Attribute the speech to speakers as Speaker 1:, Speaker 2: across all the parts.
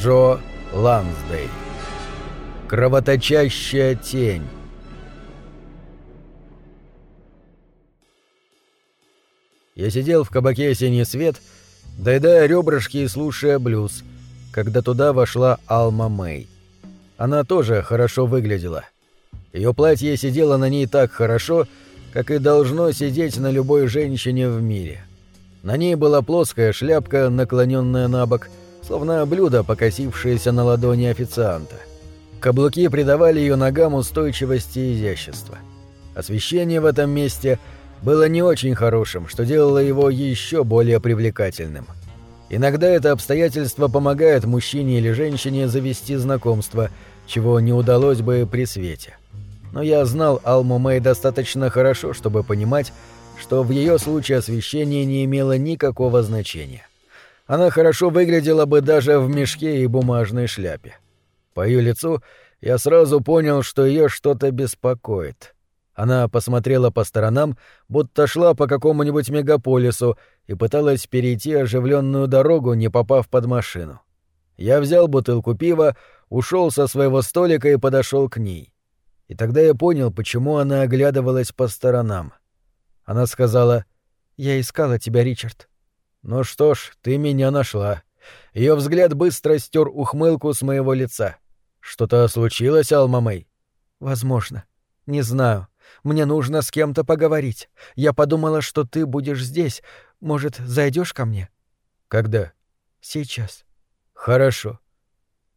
Speaker 1: Джо Лансдей. Кровоточащая тень. Я сидел в кабаке «Синий свет», доедая ребрышки и слушая блюз, когда туда вошла Алма Мэй. Она тоже хорошо выглядела. Ее платье сидело на ней так хорошо, как и должно сидеть на любой женщине в мире. На ней была плоская шляпка, наклоненная на бок, словно блюдо, покосившееся на ладони официанта. Каблуки придавали ее ногам устойчивость и изящество. Освещение в этом месте было не очень хорошим, что делало его еще более привлекательным. Иногда это обстоятельство помогает мужчине или женщине завести знакомство, чего не удалось бы при свете. Но я знал Алму Мэй достаточно хорошо, чтобы понимать, что в ее случае освещение не имело никакого значения. Она хорошо выглядела бы даже в мешке и бумажной шляпе. По ее лицу я сразу понял, что ее что-то беспокоит. Она посмотрела по сторонам, будто шла по какому-нибудь мегаполису и пыталась перейти оживленную дорогу, не попав под машину. Я взял бутылку пива, ушел со своего столика и подошел к ней. И тогда я понял, почему она оглядывалась по сторонам. Она сказала, «Я искала тебя, Ричард». «Ну что ж, ты меня нашла». Ее взгляд быстро стер ухмылку с моего лица. «Что-то случилось, Алма Мэй?» «Возможно. Не знаю. Мне нужно с кем-то поговорить. Я подумала, что ты будешь здесь. Может, зайдешь ко мне?» «Когда?» «Сейчас». «Хорошо».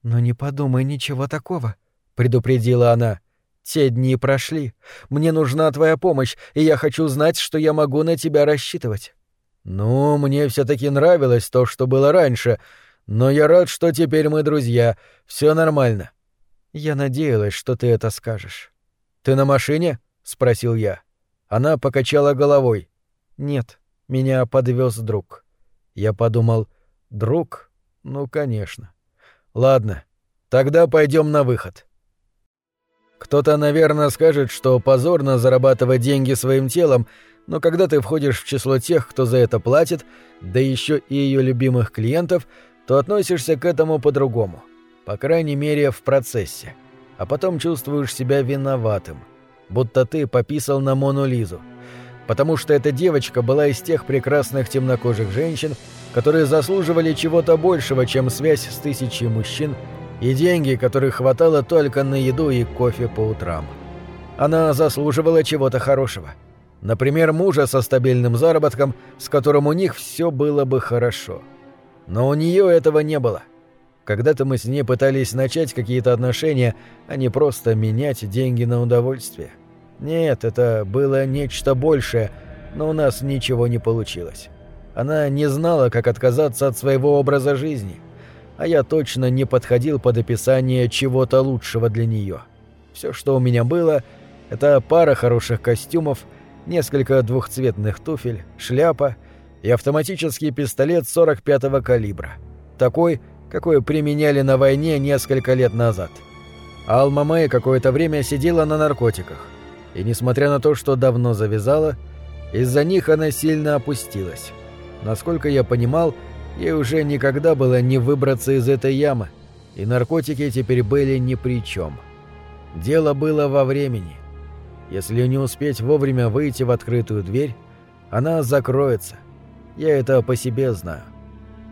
Speaker 1: «Но не подумай ничего такого», — предупредила она. Те дни прошли. Мне нужна твоя помощь, и я хочу знать, что я могу на тебя рассчитывать. Ну, мне все-таки нравилось то, что было раньше, но я рад, что теперь мы друзья. Все нормально. Я надеялась, что ты это скажешь. Ты на машине? спросил я. Она покачала головой. Нет, меня подвез друг. Я подумал, друг? Ну, конечно. Ладно, тогда пойдем на выход. Кто-то, наверное, скажет, что позорно зарабатывать деньги своим телом, но когда ты входишь в число тех, кто за это платит, да еще и ее любимых клиентов, то относишься к этому по-другому. По крайней мере, в процессе. А потом чувствуешь себя виноватым. Будто ты пописал на Мону Лизу. Потому что эта девочка была из тех прекрасных темнокожих женщин, которые заслуживали чего-то большего, чем связь с тысячей мужчин, и деньги, которых хватало только на еду и кофе по утрам. Она заслуживала чего-то хорошего. Например, мужа со стабильным заработком, с которым у них все было бы хорошо. Но у нее этого не было. Когда-то мы с ней пытались начать какие-то отношения, а не просто менять деньги на удовольствие. Нет, это было нечто большее, но у нас ничего не получилось. Она не знала, как отказаться от своего образа жизни — а я точно не подходил под описание чего-то лучшего для нее. Все, что у меня было, это пара хороших костюмов, несколько двухцветных туфель, шляпа и автоматический пистолет 45-го калибра. Такой, какой применяли на войне несколько лет назад. Алма Мэй какое-то время сидела на наркотиках, и несмотря на то, что давно завязала, из-за них она сильно опустилась. Насколько я понимал, Ей уже никогда было не выбраться из этой ямы, и наркотики теперь были ни при чем. Дело было во времени. Если не успеть вовремя выйти в открытую дверь, она закроется. Я это по себе знаю.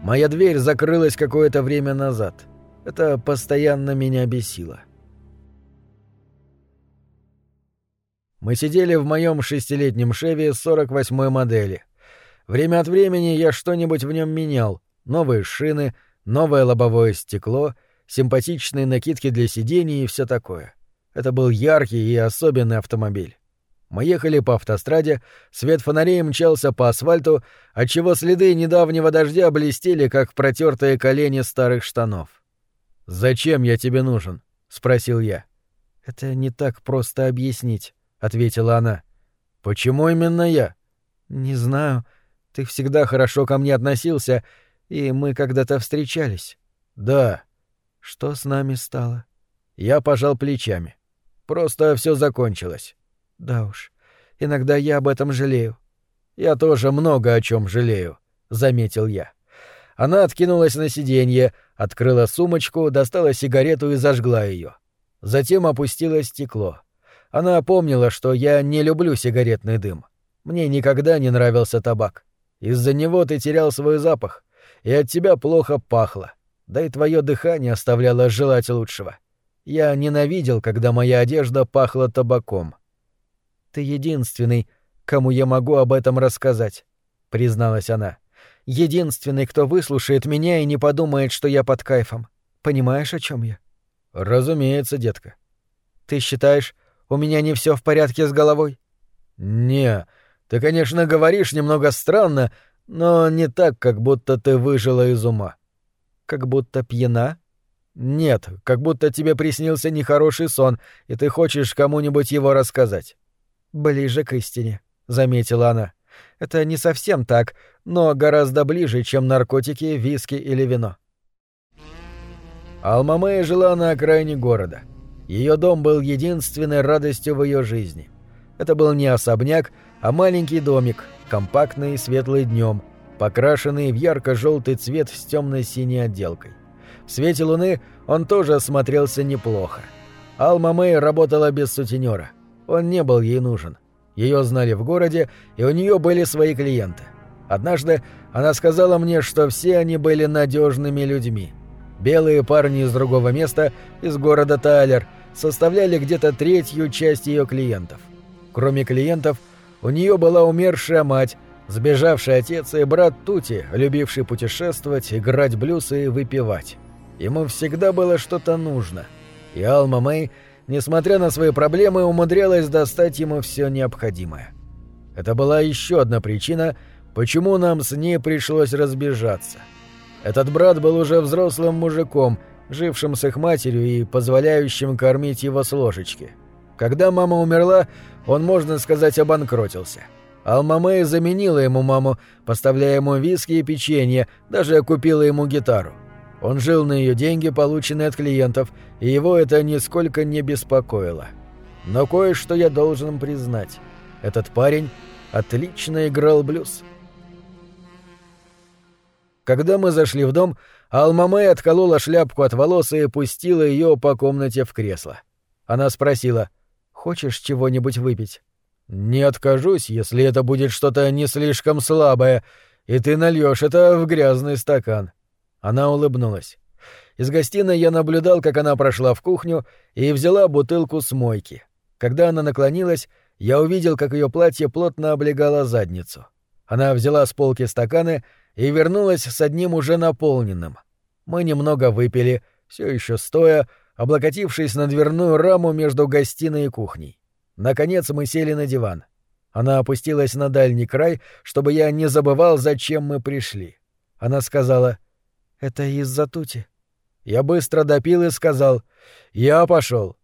Speaker 1: Моя дверь закрылась какое-то время назад. Это постоянно меня бесило. Мы сидели в моем шестилетнем Шеве 48-й модели — Время от времени я что-нибудь в нем менял. Новые шины, новое лобовое стекло, симпатичные накидки для сидений и все такое. Это был яркий и особенный автомобиль. Мы ехали по автостраде, свет фонарей мчался по асфальту, отчего следы недавнего дождя блестели, как протертые колени старых штанов. «Зачем я тебе нужен?» — спросил я. «Это не так просто объяснить», — ответила она. «Почему именно я?» «Не знаю. Ты всегда хорошо ко мне относился, и мы когда-то встречались. Да. Что с нами стало? Я пожал плечами. Просто все закончилось. Да уж. Иногда я об этом жалею. Я тоже много о чем жалею, заметил я. Она откинулась на сиденье, Открыла сумочку, достала сигарету и зажгла ее. Затем опустила стекло. Она помнила, что я не люблю сигаретный дым. Мне никогда не нравился табак. Из-за него ты терял свой запах, и от тебя плохо пахло. Да и твое дыхание оставляло желать лучшего. Я ненавидел, когда моя одежда пахла табаком. Ты единственный, кому я могу об этом рассказать, призналась она. Единственный, кто выслушает меня и не подумает, что я под кайфом. Понимаешь, о чем я?
Speaker 2: Разумеется, детка.
Speaker 1: Ты считаешь, у меня не все в порядке с головой?
Speaker 2: Не, ты, конечно, говоришь немного странно, но не так, как будто ты выжила из ума.
Speaker 1: Как будто пьяна?
Speaker 2: Нет, как будто тебе приснился нехороший сон, и ты хочешь кому-нибудь его рассказать.
Speaker 1: Ближе к истине, заметила она. Это не совсем так, но гораздо ближе, чем наркотики, виски или вино.
Speaker 2: Алма Мэй жила на окраине города. Ее дом был единственной радостью в ее жизни. Это был не особняк, а маленький домик, компактный и светлый днем, покрашенный в ярко-желтый цвет с темно-синей отделкой. В свете луны он тоже смотрелся неплохо. Алма Мэй работала без сутенера. Он не был ей нужен. Ее знали в городе, и у нее были свои клиенты. Однажды она сказала мне, что все они были надежными людьми. Белые парни из другого места, из города Тайлер, составляли где-то третью часть ее клиентов. Кроме клиентов, у нее была умершая мать, сбежавший отец и брат Тути, любивший путешествовать, играть блюз и выпивать. Ему всегда было что-то нужно. И Алма Мэй, несмотря на свои проблемы, умудрялась достать ему все необходимое. Это была еще одна причина, почему нам с ней пришлось разбежаться. Этот брат был уже взрослым мужиком, жившим с их матерью и позволяющим кормить его с ложечки. Когда мама умерла, он, можно сказать, обанкротился. Алма Мэй заменила ему маму, поставляя ему виски и печенье, даже купила ему гитару. Он жил на ее деньги, полученные от клиентов, и его это нисколько не беспокоило. Но кое-что я должен признать. Этот парень отлично играл блюз. Когда мы зашли в дом, Алма Мэй отколола шляпку от волос и пустила ее по комнате в кресло. Она спросила, «Хочешь чего-нибудь выпить?» «Не откажусь, если это будет что-то не слишком слабое, и ты нальешь это в грязный стакан». Она улыбнулась. Из гостиной я наблюдал, как она прошла в кухню и взяла бутылку с мойки. Когда она наклонилась, я увидел, как ее платье плотно облегало задницу. Она взяла с полки стаканы и вернулась с одним уже наполненным. Мы немного выпили, все еще стоя, облокотившись на дверную раму между гостиной и кухней. Наконец мы сели на диван. Она опустилась на дальний край, чтобы я не забывал, зачем мы пришли. Она сказала, «Это из-за Тути». Я быстро допил и сказал, «Я пошел.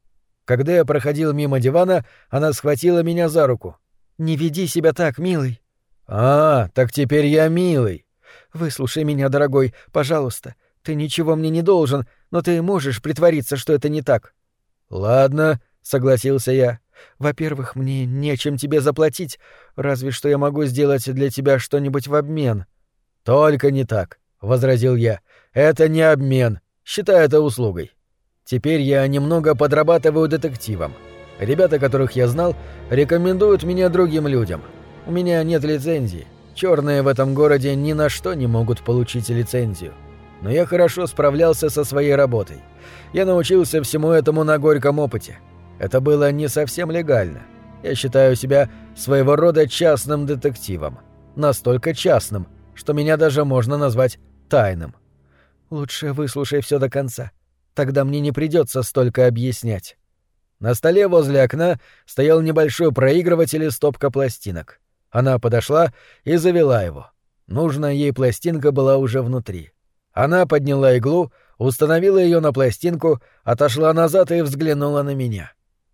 Speaker 2: Когда я проходил мимо дивана, она схватила меня за руку.
Speaker 1: «Не веди себя так, милый».
Speaker 2: «А, так теперь я милый».
Speaker 1: «Выслушай меня, дорогой, пожалуйста. Ты ничего мне не должен, но ты можешь притвориться, что это не так».
Speaker 2: «Ладно», — согласился я.
Speaker 1: «Во-первых, мне нечем тебе заплатить, разве что я могу сделать для тебя что-нибудь в обмен».
Speaker 2: «Только не так», — возразил я. «Это не обмен. Считай это услугой. Теперь я немного подрабатываю детективом. Ребята, которых я знал, рекомендуют меня другим людям. У меня нет лицензии. Черные в этом городе ни на что не могут получить лицензию. Но я хорошо справлялся со своей работой. Я научился всему этому на горьком опыте. Это было не совсем легально. Я считаю себя своего рода частным детективом. Настолько частным, что меня даже можно назвать тайным.
Speaker 1: Лучше выслушай все до конца. Тогда мне не придется столько объяснять.
Speaker 2: На столе возле окна стоял небольшой проигрыватель и стопка пластинок. Она подошла и завела его. Нужная ей пластинка была уже внутри. Она подняла иглу, установила ее на пластинку, отошла назад и взглянула на меня.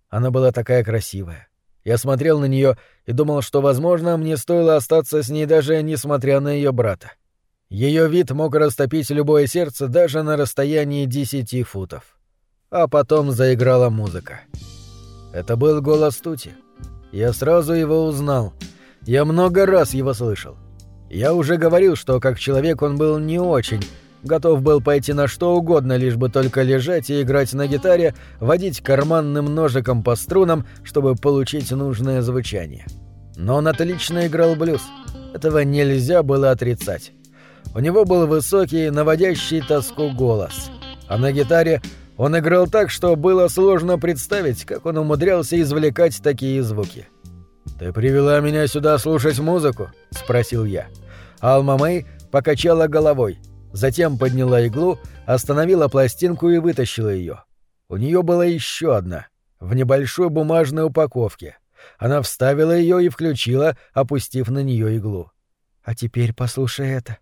Speaker 2: Она была такая красивая. Я смотрел на нее и думал, что, возможно, мне стоило остаться с ней даже несмотря на ее брата. Ее вид мог растопить любое сердце даже на расстоянии десяти футов. А потом заиграла музыка. Это был голос Тути. Я сразу его узнал — я много раз его слышал. Я уже говорил, что как человек он был не очень, Готов был пойти на что угодно, лишь бы только лежать и играть на гитаре, водить карманным ножиком по струнам, чтобы получить нужное звучание. Но он отлично играл блюз. Этого нельзя было отрицать. У него был высокий, наводящий тоску голос. А на гитаре он играл так, что было сложно представить, как он умудрялся извлекать такие звуки. «Ты привела меня сюда слушать музыку?» — спросил я. Алма Мэй покачала головой — Затем подняла иглу, остановила пластинку и вытащила ее. У нее была еще одна, в небольшой бумажной упаковке. Она вставила ее и включила, опустив на нее иглу. «А теперь послушай это».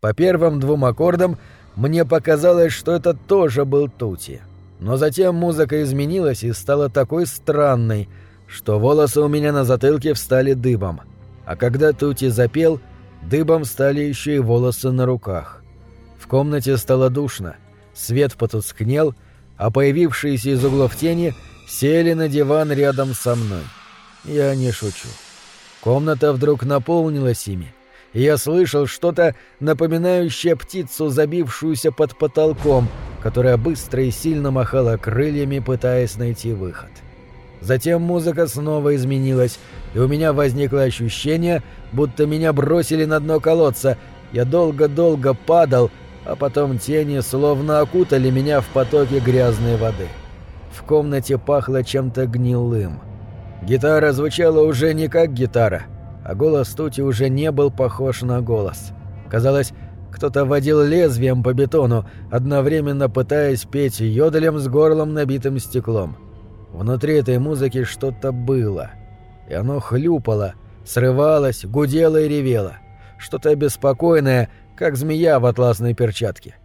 Speaker 2: По первым двум аккордам мне показалось, что это тоже был Тути. Но затем музыка изменилась и стала такой странной, что волосы у меня на затылке встали дыбом. А когда Тути запел, дыбом стали еще и волосы на руках. В комнате стало душно, свет потускнел, а появившиеся из углов тени сели на диван рядом со мной. Я не шучу. Комната вдруг наполнилась ими, и я слышал что-то напоминающее птицу, забившуюся под потолком, которая быстро и сильно махала крыльями, пытаясь найти выход. Затем музыка снова изменилась, и у меня возникло ощущение, будто меня бросили на дно колодца. Я долго-долго падал, а потом тени словно окутали меня в потоке грязной воды. В комнате пахло чем-то гнилым. Гитара звучала уже не как гитара, а голос Тути уже не был похож на голос. Казалось, кто-то водил лезвием по бетону, одновременно пытаясь петь йоделем с горлом набитым стеклом. Внутри этой музыки что-то было, и оно хлюпало, срывалось, гудело и ревело. Что-то беспокойное, как змея в атласной перчатке.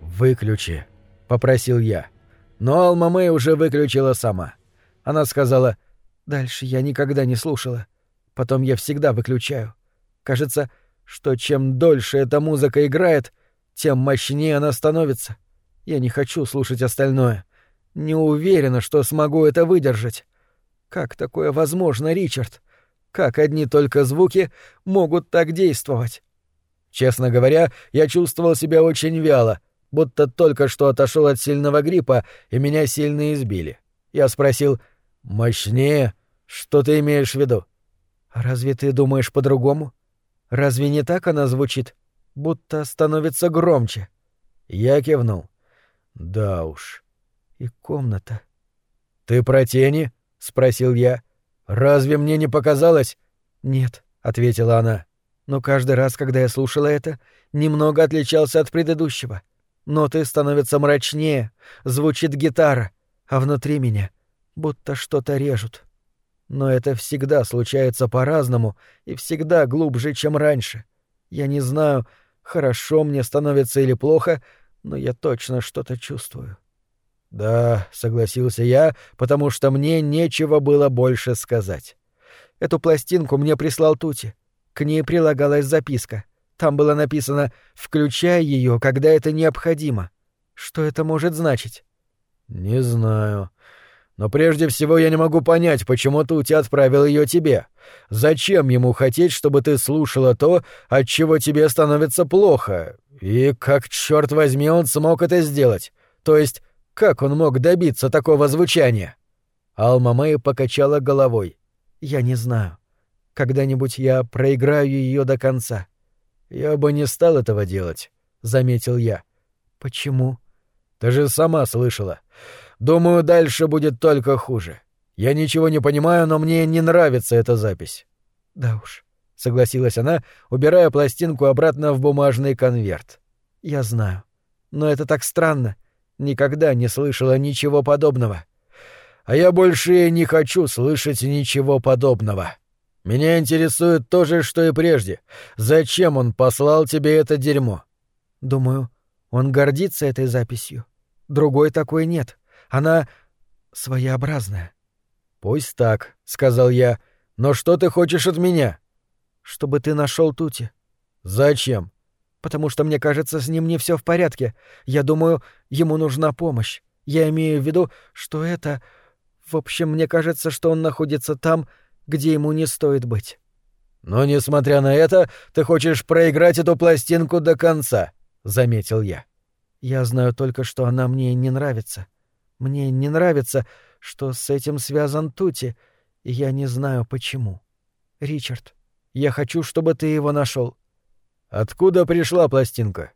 Speaker 2: «Выключи», — попросил я. Но Алма Мэй уже выключила сама. Она сказала, «Дальше я никогда не слушала. Потом я всегда выключаю. Кажется, что чем дольше эта музыка играет, тем мощнее она становится. Я не хочу слушать остальное. Не уверена, что смогу это выдержать. Как такое возможно, Ричард? Как одни только звуки могут так действовать? Честно говоря, я чувствовал себя очень вяло, будто только что отошел от сильного гриппа, и меня сильно избили. Я спросил «Мощнее? Что ты имеешь в виду?» «А разве ты думаешь по-другому? Разве не так она звучит? Будто становится громче». Я кивнул. «Да уж. И комната». «Ты про тени?» — спросил я. «Разве мне не показалось?» «Нет», — ответила она но каждый раз, когда я слушала это, немного отличался от предыдущего. Ноты становятся мрачнее, звучит гитара, а внутри меня будто что-то режут. Но это всегда случается по-разному и всегда глубже, чем раньше. Я не знаю, хорошо мне становится или плохо, но я точно что-то чувствую. Да, согласился я, потому что мне нечего было больше сказать. Эту пластинку мне прислал Тути. К ней прилагалась записка. Там было написано «Включай ее, когда это необходимо». Что это может значить? «Не знаю. Но прежде всего я не могу понять, почему Тути отправил ее тебе. Зачем ему хотеть, чтобы ты слушала то, от чего тебе становится плохо? И как, черт возьми, он смог это сделать? То есть, как он мог добиться такого звучания?» Алма Мэй покачала головой. «Я не знаю. Когда-нибудь я проиграю ее до конца. Я бы не стал этого делать, заметил я. Почему? Ты же сама слышала. Думаю, дальше будет только хуже. Я ничего не понимаю, но мне не нравится эта запись. Да уж, согласилась она, убирая пластинку обратно в бумажный конверт. Я знаю. Но это так странно. Никогда не слышала ничего подобного. А я больше не хочу слышать ничего подобного. Меня интересует то же, что и прежде. Зачем он послал тебе это дерьмо? Думаю, он гордится этой записью. Другой такой нет. Она своеобразная. Пусть так, сказал я. Но что ты хочешь от меня? Чтобы ты нашел Тути. Зачем? Потому что мне кажется, с ним не все в порядке. Я думаю, ему нужна помощь. Я имею в виду, что это... В общем, мне кажется, что он находится там, где ему не стоит быть. Но, несмотря на это, ты хочешь проиграть эту пластинку до конца. заметил я. Я знаю только, что она мне не нравится. Мне не нравится, что с этим связан Тути, и я не знаю почему. Ричард, я хочу, чтобы ты его нашел.
Speaker 1: Откуда пришла пластинка?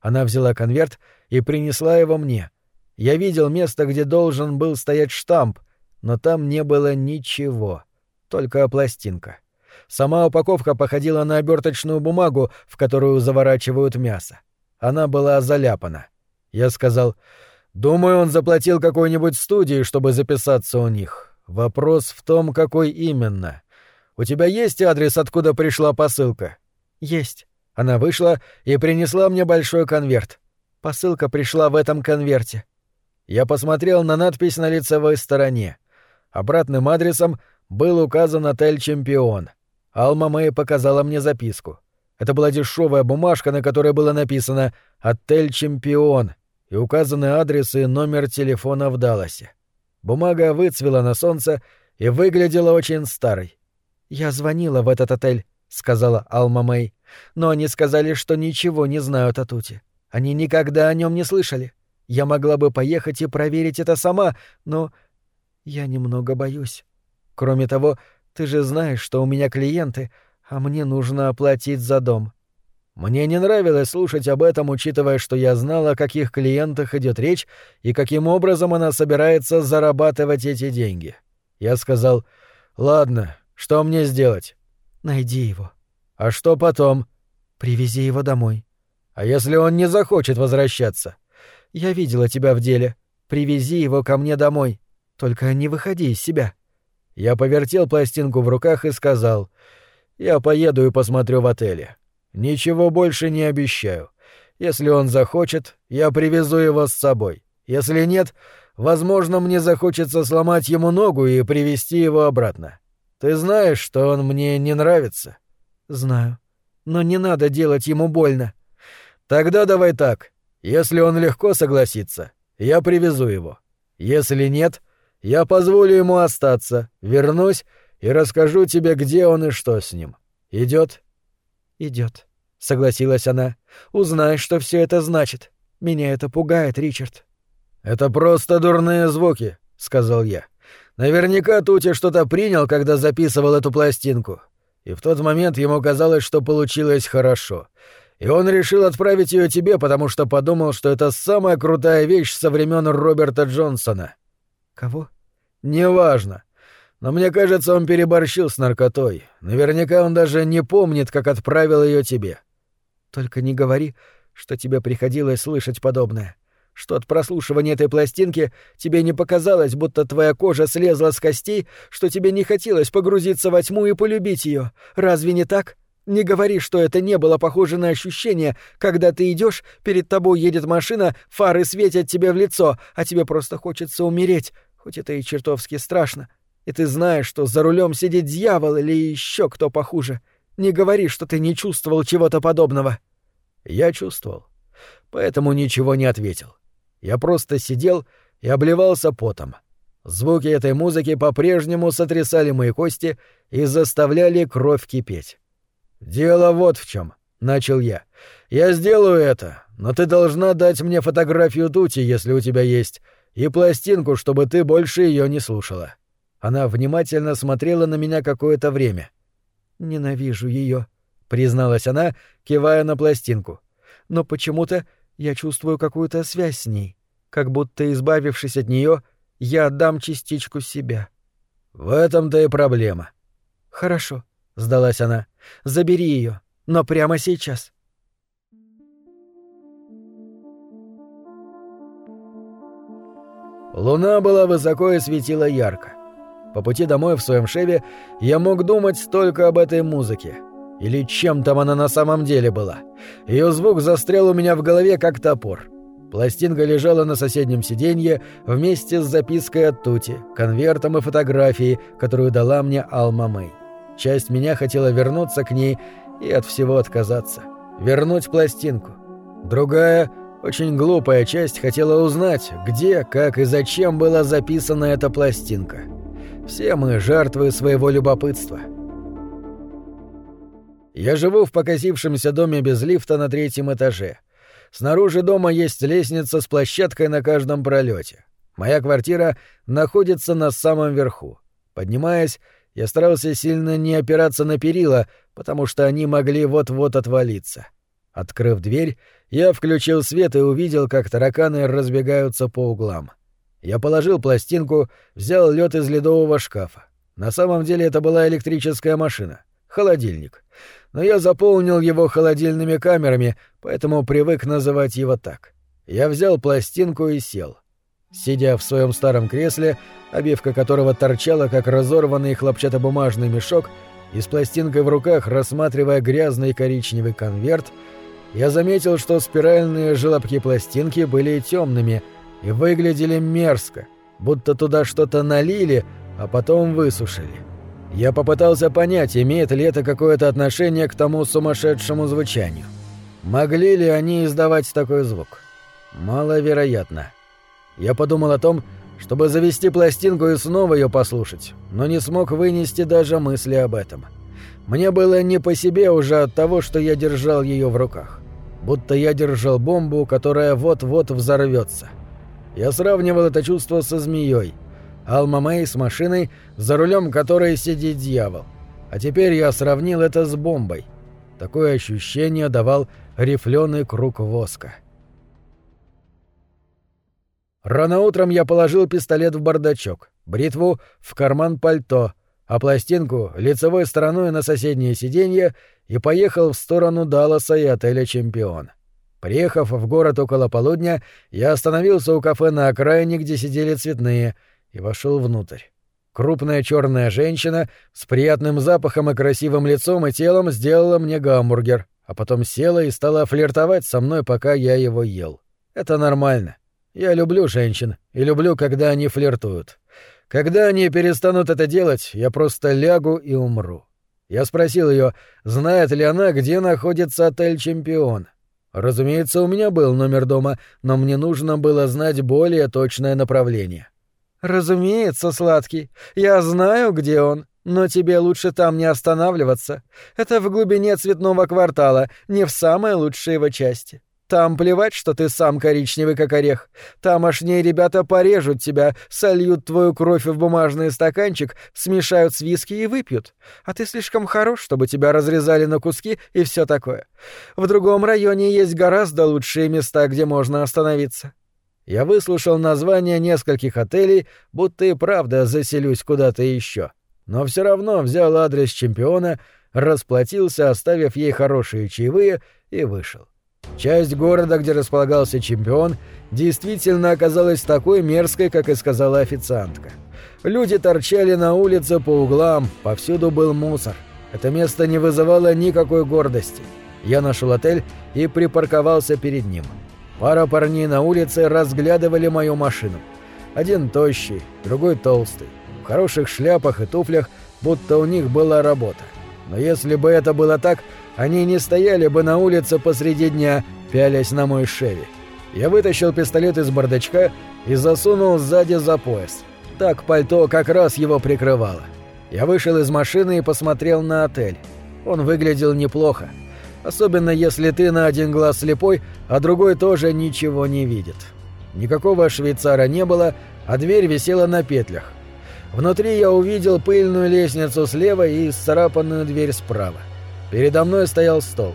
Speaker 1: Она взяла конверт и принесла его мне. Я видел место, где должен был стоять штамп, но там не было ничего, только пластинка. Сама упаковка походила на оберточную бумагу, в которую заворачивают мясо. Она была заляпана. Я сказал, «Думаю, он заплатил какой-нибудь студии, чтобы записаться у них. Вопрос в том, какой именно. У тебя есть адрес, откуда пришла посылка?»
Speaker 2: «Есть».
Speaker 1: Она вышла и принесла мне большой конверт.
Speaker 2: Посылка пришла в этом конверте.
Speaker 1: Я посмотрел на надпись на лицевой стороне. Обратным адресом был указан отель «Чемпион». Алма Мэй показала мне записку. Это была дешевая бумажка, на которой было написано «Отель Чемпион» и указаны адрес и номер телефона в Далласе. Бумага выцвела на солнце и выглядела очень старой.
Speaker 2: «Я звонила в этот отель», — сказала Алма Мэй, — «но они сказали, что ничего не знают о Туте. Они никогда о нем не слышали. Я могла бы поехать и проверить это сама, но я немного боюсь. Кроме того, ты же знаешь, что у меня клиенты, а мне нужно оплатить за дом.
Speaker 1: Мне не нравилось слушать об этом, учитывая, что я знал, о каких клиентах идет речь и каким образом она собирается зарабатывать эти деньги. Я сказал, «Ладно, что мне сделать?»
Speaker 2: «Найди его».
Speaker 1: «А что потом?»
Speaker 2: «Привези его домой».
Speaker 1: «А если он не захочет возвращаться?»
Speaker 2: Я видела тебя в деле. Привези его ко мне домой. Только не выходи из себя».
Speaker 1: Я повертел пластинку в руках и сказал, «Я поеду и посмотрю в отеле. Ничего больше не обещаю. Если он захочет, я привезу его с собой. Если нет, возможно, мне захочется сломать ему ногу и привести его обратно. Ты знаешь, что он мне не нравится?»
Speaker 2: «Знаю. Но не надо делать ему больно».
Speaker 1: «Тогда давай так. Если он легко согласится, я привезу его. Если нет, я позволю ему остаться, вернусь и расскажу тебе, где он и что с ним. Идет?
Speaker 2: Идет, согласилась она. Узнай, что все это значит. Меня это пугает, Ричард.
Speaker 1: Это просто дурные звуки, сказал я. Наверняка Тути что-то принял, когда записывал эту пластинку. И в тот момент ему казалось, что получилось хорошо и он решил отправить ее тебе, потому что подумал, что это самая крутая вещь со времен Роберта Джонсона.
Speaker 2: Кого?
Speaker 1: Неважно. Но мне кажется, он переборщил с наркотой. Наверняка он даже не помнит, как отправил ее тебе.
Speaker 2: Только не говори, что тебе приходилось слышать подобное. Что от прослушивания этой пластинки тебе не показалось, будто твоя кожа слезла с костей, что тебе не хотелось погрузиться во тьму и полюбить ее. Разве не так? Не говори, что это не было похоже на ощущение, когда ты идешь, перед тобой едет машина, фары светят тебе в лицо, а тебе просто хочется умереть, хоть это и чертовски страшно. И ты знаешь, что за рулем сидит дьявол или еще кто похуже. Не говори, что ты не чувствовал чего-то подобного.
Speaker 1: Я чувствовал, поэтому ничего не ответил. Я просто сидел и обливался потом. Звуки этой музыки по-прежнему сотрясали мои кости и заставляли кровь кипеть. «Дело вот в чем, начал я. «Я сделаю это, но ты должна дать мне фотографию Тути, если у тебя есть, и пластинку, чтобы ты больше ее не слушала». Она внимательно смотрела на меня какое-то время.
Speaker 2: «Ненавижу ее, призналась она, кивая на пластинку. «Но почему-то я чувствую какую-то связь с ней, как будто, избавившись от нее, я отдам частичку себя».
Speaker 1: «В этом-то и проблема».
Speaker 2: «Хорошо», — сдалась она. Забери ее, но прямо сейчас.
Speaker 1: Луна была высоко и светила ярко. По пути домой в своем шеве я мог думать только об этой музыке. Или чем там она на самом деле была. Ее звук застрял у меня в голове, как топор. Пластинка лежала на соседнем сиденье вместе с запиской от Тути, конвертом и фотографией, которую дала мне Алма Мэй. Часть меня хотела вернуться к ней и от всего отказаться. Вернуть пластинку. Другая, очень глупая часть хотела узнать, где, как и зачем была записана эта пластинка. Все мы жертвы своего любопытства. Я живу в покосившемся доме без лифта на третьем этаже.
Speaker 2: Снаружи дома есть лестница с площадкой на каждом пролете. Моя квартира находится на самом верху. Поднимаясь, я старался сильно не опираться на перила, потому что они могли вот-вот отвалиться. Открыв дверь, я включил свет и увидел, как тараканы разбегаются по углам. Я положил пластинку, взял лед из ледового шкафа. На самом деле это была электрическая машина. Холодильник. Но я заполнил его холодильными камерами, поэтому привык называть его так. Я взял пластинку и сел. Сидя в своем старом кресле, обивка которого торчала, как разорванный хлопчатобумажный мешок, и с пластинкой в руках, рассматривая грязный коричневый конверт, я заметил, что спиральные желобки пластинки были темными и выглядели мерзко, будто туда что-то налили, а потом высушили. Я попытался понять, имеет ли это какое-то отношение к тому сумасшедшему звучанию. Могли ли они издавать такой звук? Маловероятно. Я подумал о том, чтобы завести пластинку и снова ее послушать, но не смог вынести даже мысли об этом. Мне было не по себе уже от того, что я держал ее в руках. Будто я держал бомбу, которая вот-вот взорвется. Я сравнивал это чувство со змеей. Алма Мэй с машиной, за рулем которой сидит дьявол. А теперь я сравнил это с бомбой. Такое ощущение давал рифленый круг воска. Рано утром я положил пистолет в бардачок, бритву — в карман пальто, а пластинку — лицевой стороной на соседнее сиденье и поехал в сторону Далласа и отеля «Чемпион». Приехав в город около полудня, я остановился у кафе на окраине, где сидели цветные, и вошел внутрь. Крупная черная женщина с приятным запахом и красивым лицом и телом сделала мне гамбургер, а потом села и стала флиртовать со мной, пока я его ел. Это нормально. Я люблю женщин и люблю, когда они флиртуют. Когда они перестанут это делать, я просто лягу и умру. Я спросил ее, знает ли она, где находится отель «Чемпион». Разумеется, у меня был номер дома, но мне нужно было знать более точное направление. «Разумеется, сладкий. Я знаю, где он, но тебе лучше там не останавливаться. Это в глубине цветного квартала, не в самой лучшей его части. Там плевать, что ты сам коричневый, как орех. Тамошние ребята порежут тебя, сольют твою кровь в бумажный стаканчик, смешают с виски и выпьют. А ты слишком хорош, чтобы тебя разрезали на куски и все такое. В другом районе есть гораздо лучшие места, где можно остановиться. Я выслушал названия нескольких отелей, будто и правда заселюсь куда-то еще. Но все равно взял адрес чемпиона, расплатился, оставив ей хорошие чаевые, и вышел. Часть города, где располагался чемпион, действительно оказалась такой мерзкой, как и сказала официантка. Люди торчали на улице по углам, повсюду был мусор. Это место не вызывало никакой гордости. Я нашел отель и припарковался перед ним. Пара парней на улице разглядывали мою машину. Один тощий, другой толстый, в хороших шляпах и туфлях, будто у них была работа. Но если бы это было так, они не стояли бы на улице посреди дня, пялясь на мой Шеви. Я вытащил пистолет из бардачка и засунул сзади за пояс. Так пальто как раз его прикрывало. Я вышел из машины и посмотрел на отель. Он выглядел неплохо. Особенно если ты на один глаз слепой, а другой тоже ничего не видит. Никакого швейцара не было, а дверь висела на петлях. Внутри я увидел пыльную лестницу слева и исцарапанную дверь справа. Передо мной стоял стол.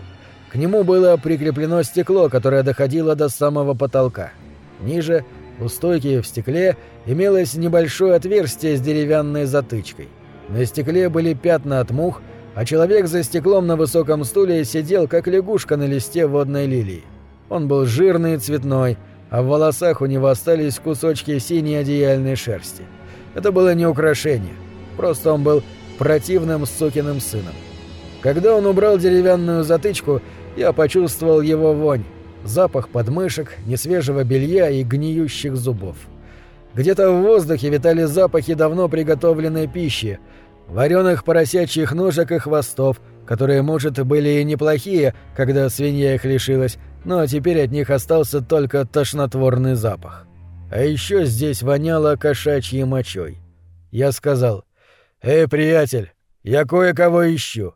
Speaker 2: К нему было прикреплено стекло, которое доходило до самого потолка. Ниже, у стойки в стекле, имелось небольшое отверстие с деревянной затычкой. На стекле были пятна от мух, а человек за стеклом на высоком стуле сидел, как лягушка на листе водной лилии. Он был жирный и цветной, а в волосах у него остались кусочки синей одеяльной шерсти. Это было не украшение, просто он был противным сукиным сыном. Когда он убрал деревянную затычку, я почувствовал его вонь, запах подмышек, несвежего белья и гниющих зубов. Где-то в воздухе витали запахи давно приготовленной пищи, вареных поросячьих ножек и хвостов, которые, может, были и неплохие, когда свинья их лишилась, но теперь от них остался только тошнотворный запах. А еще здесь воняло кошачьей мочой. Я сказал, «Эй, приятель, я кое-кого ищу».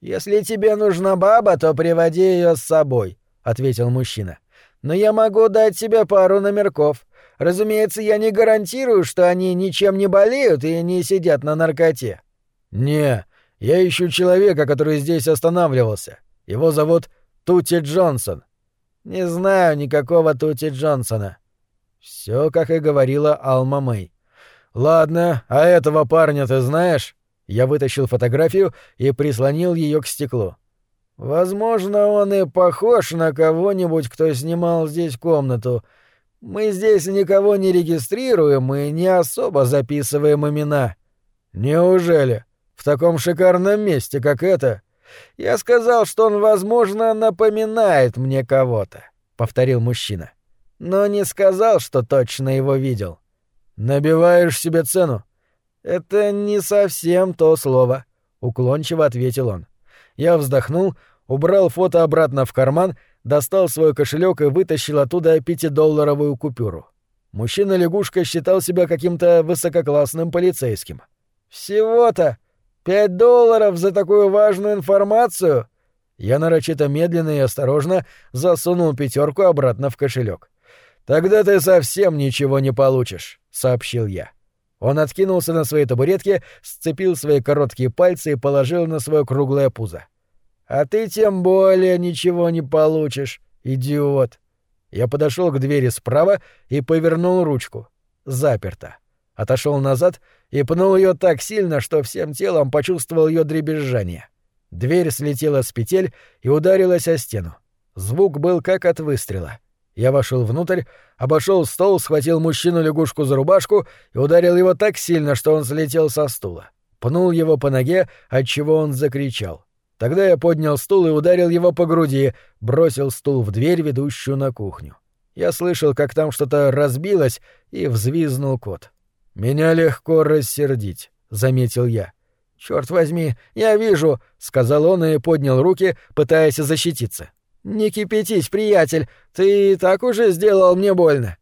Speaker 2: «Если тебе нужна баба, то приводи ее с собой. ответил мужчина. «Но я могу дать тебе пару номерков. Разумеется, я не гарантирую, что они ничем не болеют и не сидят на наркоте».
Speaker 1: «Не, я ищу человека, который здесь останавливался. Его зовут Тути Джонсон».
Speaker 2: «Не знаю никакого Тути Джонсона».
Speaker 1: Все, как и говорила Алма Мэй. «Ладно, а этого парня ты знаешь?» Я вытащил фотографию и прислонил ее к стеклу.
Speaker 2: «Возможно, он и похож на кого-нибудь, кто снимал здесь комнату. Мы здесь никого не регистрируем и не особо записываем имена».
Speaker 1: «Неужели? В таком шикарном месте, как это?»
Speaker 2: «Я сказал, что он, возможно, напоминает мне кого-то», — повторил мужчина. «Но не сказал, что точно его видел».
Speaker 1: «Набиваешь себе цену?»
Speaker 2: «Это не совсем то слово», — уклончиво ответил он.
Speaker 1: Я вздохнул, убрал фото обратно в карман, достал свой кошелек и вытащил оттуда пятидолларовую купюру. Мужчина-лягушка считал себя каким-то высококлассным полицейским.
Speaker 2: «Всего-то пять долларов за такую важную информацию?»
Speaker 1: Я нарочито медленно и осторожно засунул пятерку обратно в кошелек. «Тогда ты совсем ничего не получишь», — сообщил я. Он откинулся на своей табуретке, сцепил свои короткие пальцы и положил на свое круглое пузо.
Speaker 2: «А ты тем более ничего не получишь, идиот!»
Speaker 1: Я подошел к двери справа и повернул ручку. Заперто. Отошел назад и пнул ее так сильно, что всем телом почувствовал ее дребезжание. Дверь слетела с петель и ударилась о стену. Звук был как от выстрела. Я вошел внутрь, обошел стол, схватил мужчину-лягушку за рубашку и ударил его так сильно, что он слетел со стула. Пнул его по ноге, отчего он закричал. Тогда я поднял стул и ударил его по груди, бросил стул в дверь, ведущую на кухню. Я слышал, как там что-то разбилось, и взвизнул кот. «Меня легко рассердить», — заметил я. «Чёрт возьми, я вижу», — сказал он и поднял руки, пытаясь защититься. «Не кипятись, приятель, ты так уже сделал мне больно».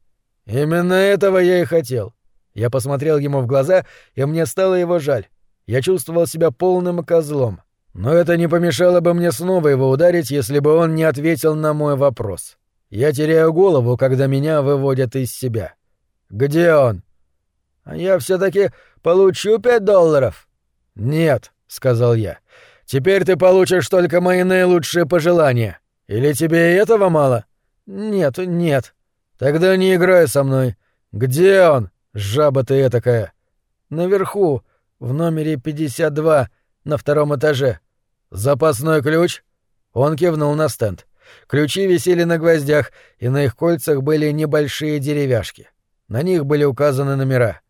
Speaker 1: «Именно этого я и хотел». Я посмотрел ему в глаза, и мне стало его жаль. Я чувствовал себя полным козлом. Но это не помешало бы мне снова его ударить, если бы он не ответил на мой вопрос. Я теряю голову, когда меня выводят из себя. «Где он?» «А я все таки получу пять долларов». «Нет», — сказал я. «Теперь ты получишь только мои наилучшие пожелания». Или тебе и этого мало? Нет, нет. Тогда не играй со мной. Где он, жаба ты этакая? Наверху, в номере 52, на втором этаже. Запасной ключ? Он кивнул на стенд. Ключи висели на гвоздях, и на их кольцах были небольшие деревяшки. На них были указаны номера.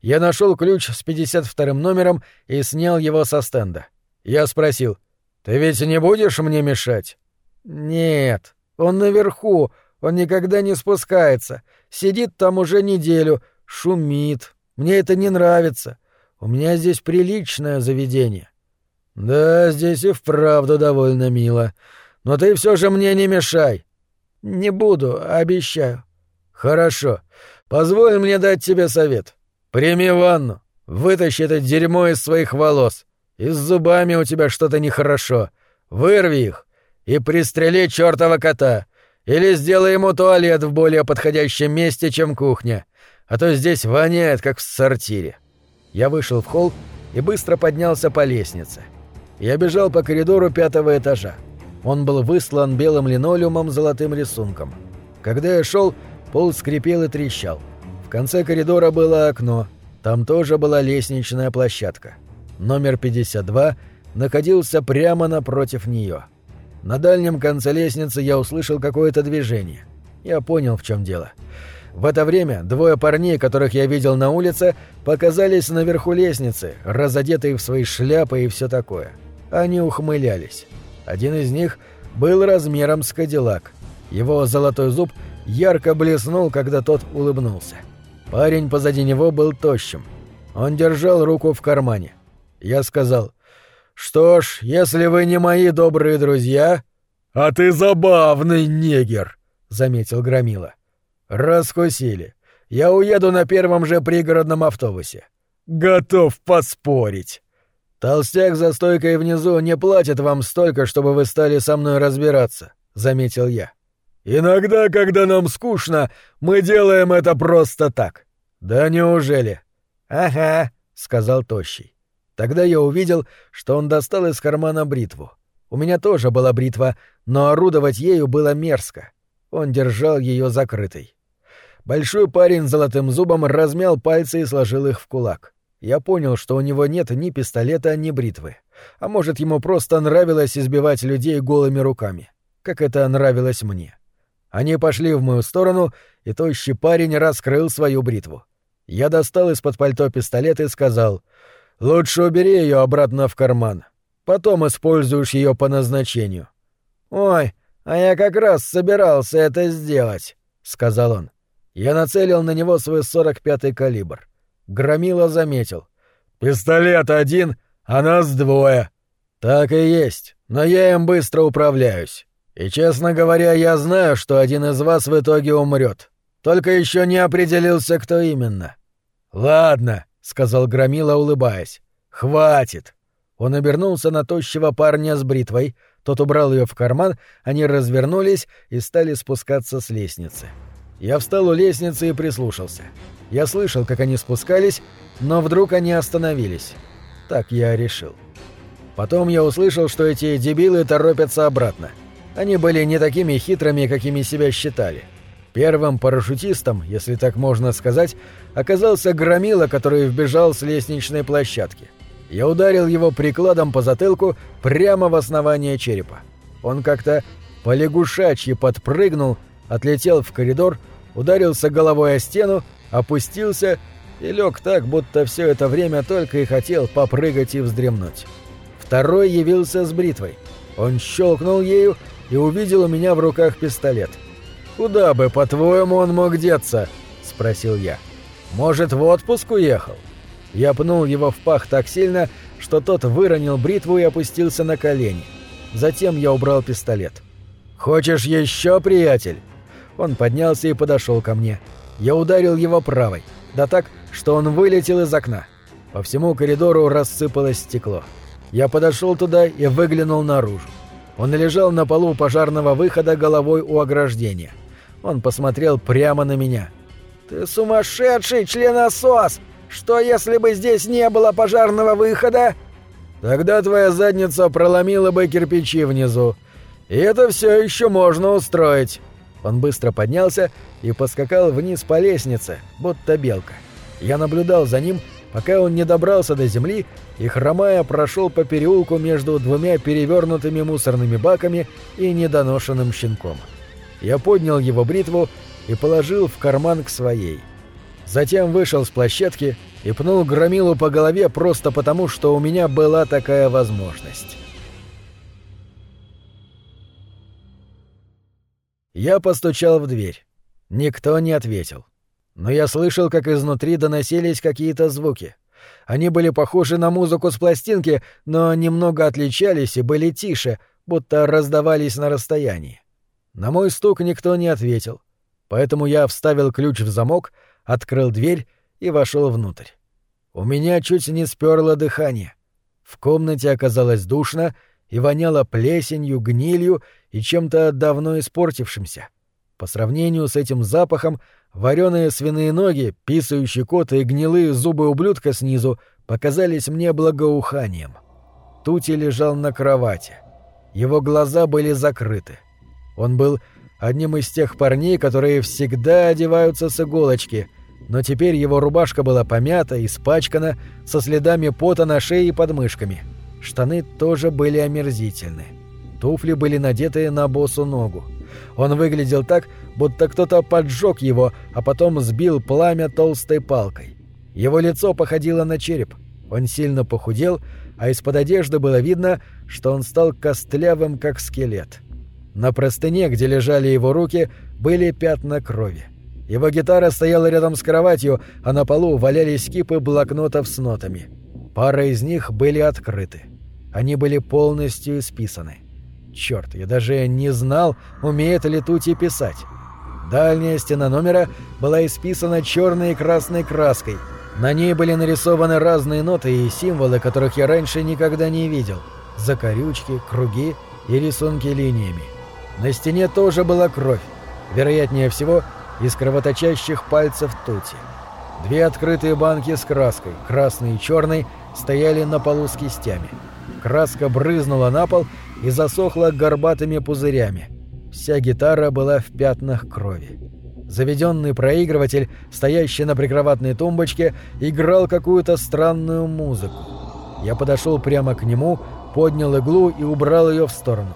Speaker 1: Я нашел ключ с 52 номером и снял его со стенда. Я спросил, «Ты ведь не будешь мне мешать?» «Нет, он наверху, он никогда не спускается. Сидит там уже неделю, шумит. Мне это не нравится. У меня здесь приличное заведение». «Да, здесь и вправду довольно мило. Но ты все же мне не мешай». «Не буду, обещаю». «Хорошо. Позволь мне дать тебе совет. Прими ванну, вытащи это дерьмо из своих волос. И с зубами у тебя что-то нехорошо. Вырви их и пристрели чертова кота. Или сделай ему туалет в более подходящем месте, чем кухня. А то здесь воняет, как в сортире. Я вышел в холл и быстро поднялся по лестнице. Я бежал по коридору пятого этажа. Он был выслан белым линолеумом с золотым рисунком. Когда я шел, пол скрипел и трещал. В конце коридора было окно. Там тоже была лестничная площадка. Номер 52 находился прямо напротив нее. На дальнем конце лестницы я услышал какое-то движение. Я понял, в чем дело. В это время двое парней, которых я видел на улице, показались наверху лестницы, разодетые в свои шляпы и все такое. Они ухмылялись. Один из них был размером с кадиллак. Его золотой зуб ярко блеснул, когда тот улыбнулся. Парень позади него был тощим. Он держал руку в кармане. Я сказал «Что ж, если вы не мои добрые друзья...» «А ты забавный негер», — заметил Громила. «Раскусили. Я уеду на первом же пригородном автобусе». «Готов поспорить». «Толстяк за стойкой внизу не платит вам столько, чтобы вы стали со мной разбираться», — заметил я.
Speaker 2: «Иногда, когда нам скучно, мы делаем это просто так». «Да неужели?» «Ага», — сказал Тощий. Тогда я увидел, что он достал из кармана бритву. У меня тоже была бритва, но орудовать ею было мерзко. Он держал ее закрытой. Большой парень с золотым зубом размял пальцы и сложил их в кулак. Я понял, что у него нет ни пистолета, ни бритвы. А может, ему просто нравилось избивать людей голыми руками, как это нравилось мне. Они пошли в мою сторону, и тощий парень раскрыл свою бритву. Я достал из-под пальто пистолет и сказал, «Лучше убери ее обратно в карман. Потом используешь ее по назначению». «Ой, а я как раз собирался это сделать», — сказал он. Я нацелил на него свой 45-й калибр. Громила заметил. «Пистолет один, а нас двое». «Так и есть, но я им быстро управляюсь. И, честно говоря, я знаю, что один из вас в итоге умрет. Только еще не определился, кто именно». «Ладно», — сказал Громила, улыбаясь. «Хватит». Он обернулся на тощего парня с бритвой, тот убрал ее в карман, они развернулись и стали спускаться с лестницы. Я встал у лестницы и прислушался. Я слышал, как они спускались, но вдруг они остановились. Так я решил. Потом я услышал, что эти дебилы торопятся обратно. Они были не такими хитрыми, какими себя считали. Первым парашютистом, если так можно сказать, оказался Громила, который вбежал с лестничной площадки. Я ударил его прикладом по затылку прямо в основание черепа. Он как-то полягушачьи подпрыгнул, отлетел в коридор, ударился головой о стену, опустился и лег так, будто все это время только и хотел попрыгать и вздремнуть. Второй явился с бритвой. Он щелкнул ею и увидел у меня в руках пистолет. «Куда бы, по-твоему, он мог деться?» — спросил я. «Может, в отпуск уехал?» Я пнул его в пах так сильно, что тот выронил бритву и опустился на колени. Затем я убрал пистолет. «Хочешь еще, приятель?» Он поднялся и подошел ко мне. Я ударил его правой, да так, что он вылетел из окна. По всему коридору рассыпалось стекло. Я подошел туда и выглянул наружу. Он лежал на полу пожарного выхода головой у ограждения. Он посмотрел прямо на меня. «Ты сумасшедший членосос! Что, если бы здесь не было пожарного выхода?» «Тогда твоя задница проломила бы кирпичи внизу. И это все еще можно устроить». Он быстро поднялся и поскакал вниз по лестнице, будто белка. Я наблюдал за ним, пока он не добрался до земли и, хромая, прошел по переулку между двумя перевернутыми мусорными баками и недоношенным щенком. Я поднял его бритву и положил в карман к своей – Затем вышел с площадки и пнул громилу по голове просто потому, что у меня была такая возможность. Я постучал в дверь. Никто не ответил. Но я слышал, как изнутри доносились какие-то звуки. Они были похожи на музыку с пластинки, но немного отличались и были тише, будто раздавались на расстоянии. На мой стук никто не ответил. Поэтому я вставил ключ в замок — открыл дверь и вошел внутрь. У меня чуть не сперло дыхание. В комнате оказалось душно и воняло плесенью, гнилью и чем-то давно испортившимся. По сравнению с этим запахом, вареные свиные ноги, писающий кот и гнилые зубы ублюдка снизу показались мне благоуханием. Тути лежал на кровати. Его глаза были закрыты. Он был одним из тех парней, которые всегда одеваются с иголочки, но теперь его рубашка была помята, испачкана, со следами пота на шее и подмышками. Штаны тоже были омерзительны. Туфли были надеты на босу ногу. Он выглядел так, будто кто-то поджег его, а потом сбил пламя толстой палкой. Его лицо походило на череп. Он сильно похудел, а из-под одежды было видно, что он стал костлявым, как скелет. На простыне, где лежали его руки, были пятна крови. Его гитара стояла рядом с кроватью, а на полу валялись кипы блокнотов с нотами. Пара из них были открыты. Они были полностью исписаны. Черт, я даже не знал, умеет ли Тути писать. Дальняя стена номера была исписана черной и красной краской. На ней были нарисованы разные ноты и символы, которых я раньше никогда не видел. Закорючки, круги и рисунки линиями. На стене тоже была кровь Вероятнее всего, из кровоточащих пальцев Тути. Две открытые банки с краской, красной и черной, стояли на полу с кистями. Краска брызнула на пол и засохла горбатыми пузырями. Вся гитара была в пятнах крови. Заведенный проигрыватель, стоящий на прикроватной тумбочке, играл какую-то странную музыку. Я подошел прямо к нему, поднял иглу и убрал ее в сторону.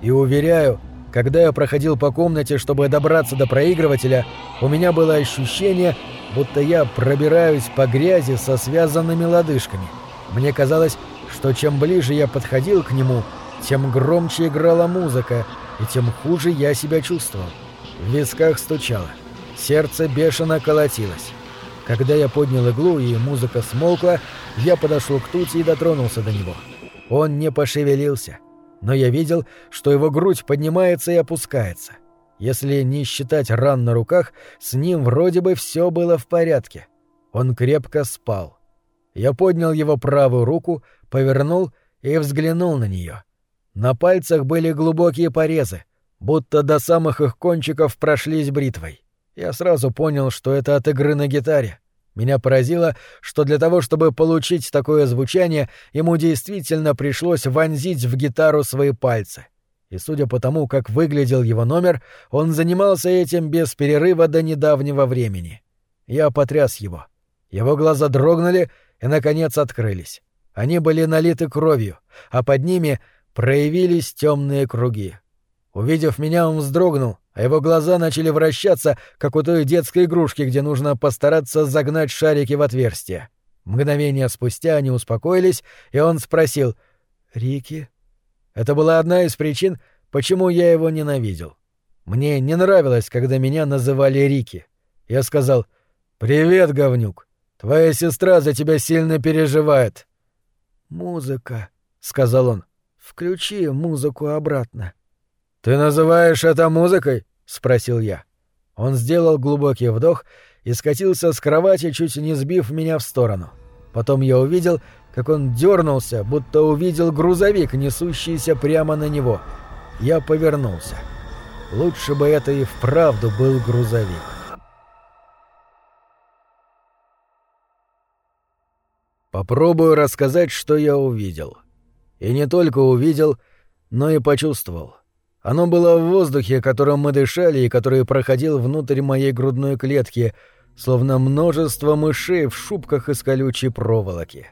Speaker 2: И уверяю, когда я проходил по комнате, чтобы добраться до проигрывателя, у меня было ощущение, будто я пробираюсь по грязи со связанными лодыжками. Мне казалось, что чем ближе я подходил к нему, тем громче играла музыка, и тем хуже я себя чувствовал. В висках стучало. Сердце бешено колотилось. Когда я поднял иглу и музыка смолкла, я подошел к Тути и дотронулся до него. Он не пошевелился но я видел, что его грудь поднимается и опускается. Если не считать ран на руках, с ним вроде бы все было в порядке. Он крепко спал. Я поднял его правую руку, повернул и взглянул на нее. На пальцах были глубокие порезы, будто до самых их кончиков прошлись бритвой. Я сразу понял, что это от игры на гитаре. Меня поразило, что для того, чтобы получить такое звучание, ему действительно пришлось вонзить в гитару свои пальцы. И судя по тому, как выглядел его номер, он занимался этим без перерыва до недавнего времени. Я потряс его. Его глаза дрогнули и, наконец, открылись. Они были налиты кровью, а под ними проявились темные круги. Увидев меня, он вздрогнул, а его глаза начали вращаться, как у той детской игрушки, где нужно постараться загнать шарики в отверстие. Мгновение спустя они успокоились, и он спросил «Рики?». Это была одна из причин, почему я его ненавидел. Мне не нравилось, когда меня называли Рики. Я сказал «Привет, говнюк. Твоя сестра за тебя сильно переживает». «Музыка», — сказал он. «Включи музыку обратно». «Ты называешь это музыкой?» — спросил я. Он сделал глубокий вдох и скатился с кровати, чуть не сбив меня в сторону. Потом я увидел, как он дернулся, будто увидел грузовик, несущийся прямо на него. Я повернулся. Лучше бы это и вправду был грузовик. Попробую рассказать, что я увидел. И не только увидел, но и почувствовал. Оно было в воздухе, которым мы дышали и который проходил внутрь моей грудной клетки, словно множество мышей в шубках из колючей проволоки.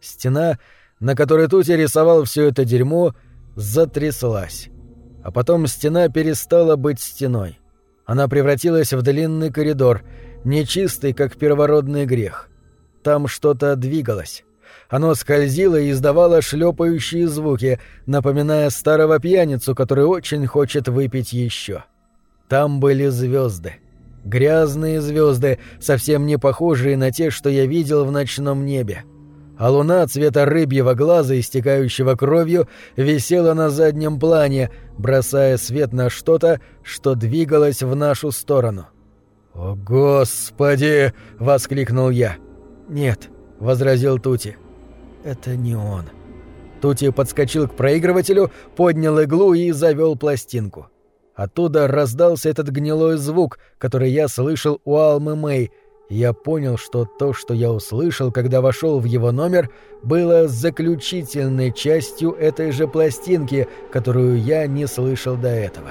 Speaker 2: Стена, на которой Тути рисовал все это дерьмо, затряслась. А потом стена перестала быть стеной. Она превратилась в длинный коридор, нечистый, как первородный грех. Там что-то двигалось. Оно скользило и издавало шлепающие звуки, напоминая старого пьяницу, который очень хочет выпить еще. Там были звезды. Грязные звезды, совсем не похожие на те, что я видел в ночном небе. А луна цвета рыбьего глаза, истекающего кровью, висела на заднем плане, бросая свет на что-то, что двигалось в нашу сторону. «О, Господи!» — воскликнул я. «Нет», — возразил Тути. Это не он. Тути подскочил к проигрывателю, поднял иглу и завел пластинку. Оттуда раздался этот гнилой звук, который я слышал у Алмы Мэй, я понял, что то, что я услышал, когда вошел в его номер, было заключительной частью этой же пластинки, которую я не слышал до этого.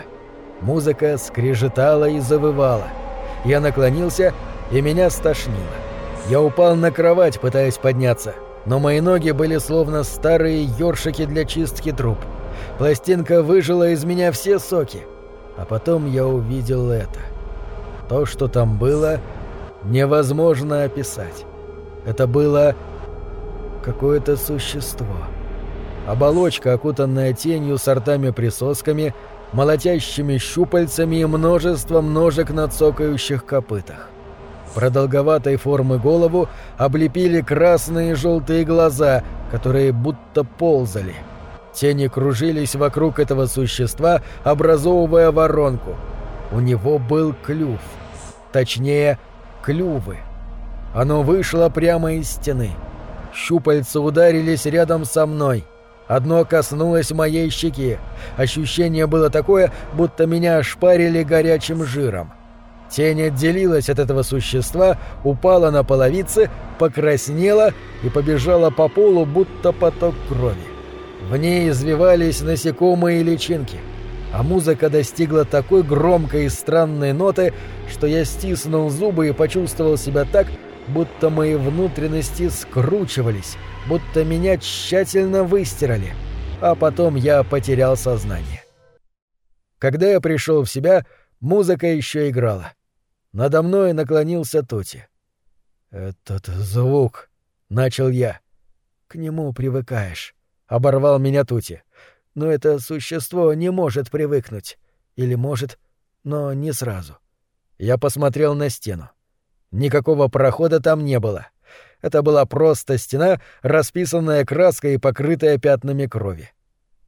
Speaker 2: Музыка скрежетала и завывала. Я наклонился, и меня стошнило. Я упал на кровать, пытаясь подняться — но мои ноги были словно старые ёршики для чистки труб. Пластинка выжила из меня все соки. А потом я увидел это. То, что там было, невозможно описать. Это было какое-то существо. Оболочка, окутанная тенью сортами-присосками, молотящими щупальцами и множеством ножек на цокающих копытах. Продолговатой формы голову облепили красные и желтые глаза, которые будто ползали. Тени кружились вокруг этого существа, образовывая воронку. У него был клюв. Точнее, клювы. Оно вышло прямо из стены. Щупальца ударились рядом со мной. Одно коснулось моей щеки. Ощущение было такое, будто меня ошпарили горячим жиром. Тень отделилась от этого существа, упала на половицы, покраснела и побежала по полу, будто поток крови. В ней извивались насекомые личинки, а музыка достигла такой громкой и странной ноты, что я стиснул зубы и почувствовал себя так, будто мои внутренности скручивались, будто меня тщательно выстирали, а потом я потерял сознание. Когда я пришел в себя, музыка еще играла. Надо мной наклонился Тути. «Этот звук», — начал я. «К нему привыкаешь», — оборвал меня Тути. «Но это существо не может привыкнуть. Или может, но не сразу». Я посмотрел на стену. Никакого прохода там не было. Это была просто стена, расписанная краской и покрытая пятнами крови.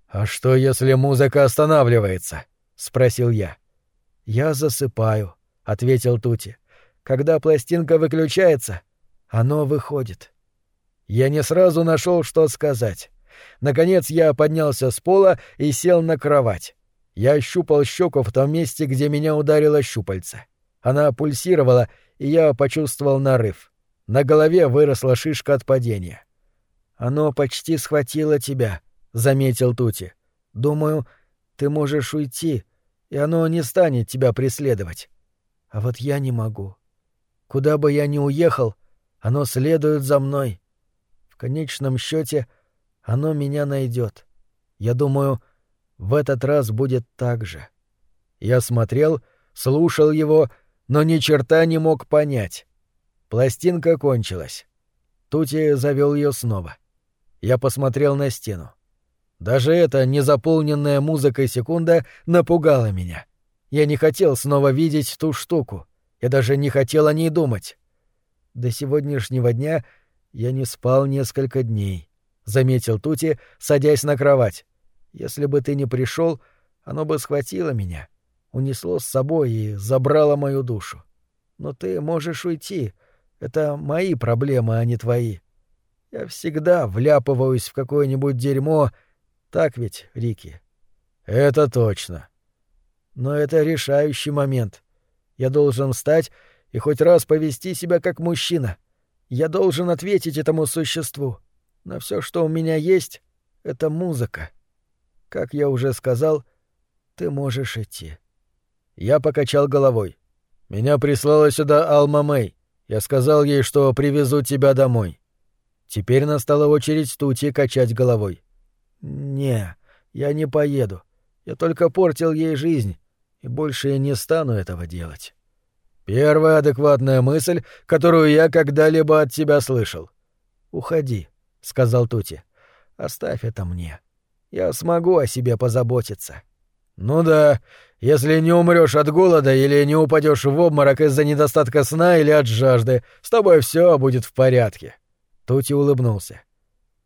Speaker 2: «А что, если музыка останавливается?» — спросил я. «Я засыпаю», — ответил Тути. «Когда пластинка выключается, оно выходит». Я не сразу нашел, что сказать. Наконец я поднялся с пола и сел на кровать. Я ощупал щеку в том месте, где меня ударило щупальце. Она пульсировала, и я почувствовал нарыв. На голове выросла шишка от падения. «Оно почти схватило тебя», — заметил Тути. «Думаю, ты можешь уйти, и оно не станет тебя преследовать. А вот я не могу. Куда бы я ни уехал, оно следует за мной. В конечном счете оно меня найдет. Я думаю, в этот раз будет так же. Я смотрел, слушал его, но ни черта не мог понять. Пластинка кончилась. Тути завел ее снова. Я посмотрел на стену. Даже эта незаполненная музыкой секунда напугала меня. Я не хотел снова видеть ту штуку. Я даже не хотел о ней думать. До сегодняшнего дня я не спал несколько дней, заметил Тути, садясь на кровать. Если бы ты не пришел, оно бы схватило меня, унесло с собой и забрало мою душу. Но ты можешь уйти. Это мои проблемы, а не твои. Я всегда вляпываюсь в какое-нибудь дерьмо. Так ведь, Рики? Это точно. Но это решающий момент. Я должен встать и хоть раз повести себя как мужчина. Я должен ответить этому существу. На все, что у меня есть, — это музыка. Как я уже сказал, ты можешь идти. Я покачал головой. Меня прислала сюда Алма Мэй. Я сказал ей, что привезу тебя домой. Теперь настала очередь Тути качать головой. «Не, я не поеду. Я только портил ей жизнь и больше я не стану этого делать. Первая адекватная мысль, которую я когда-либо от тебя слышал. Уходи, сказал Тути. Оставь это мне. Я смогу о себе позаботиться. Ну да, если не умрешь от голода или не упадешь в обморок из-за недостатка сна или от жажды, с тобой все будет в порядке. Тути улыбнулся.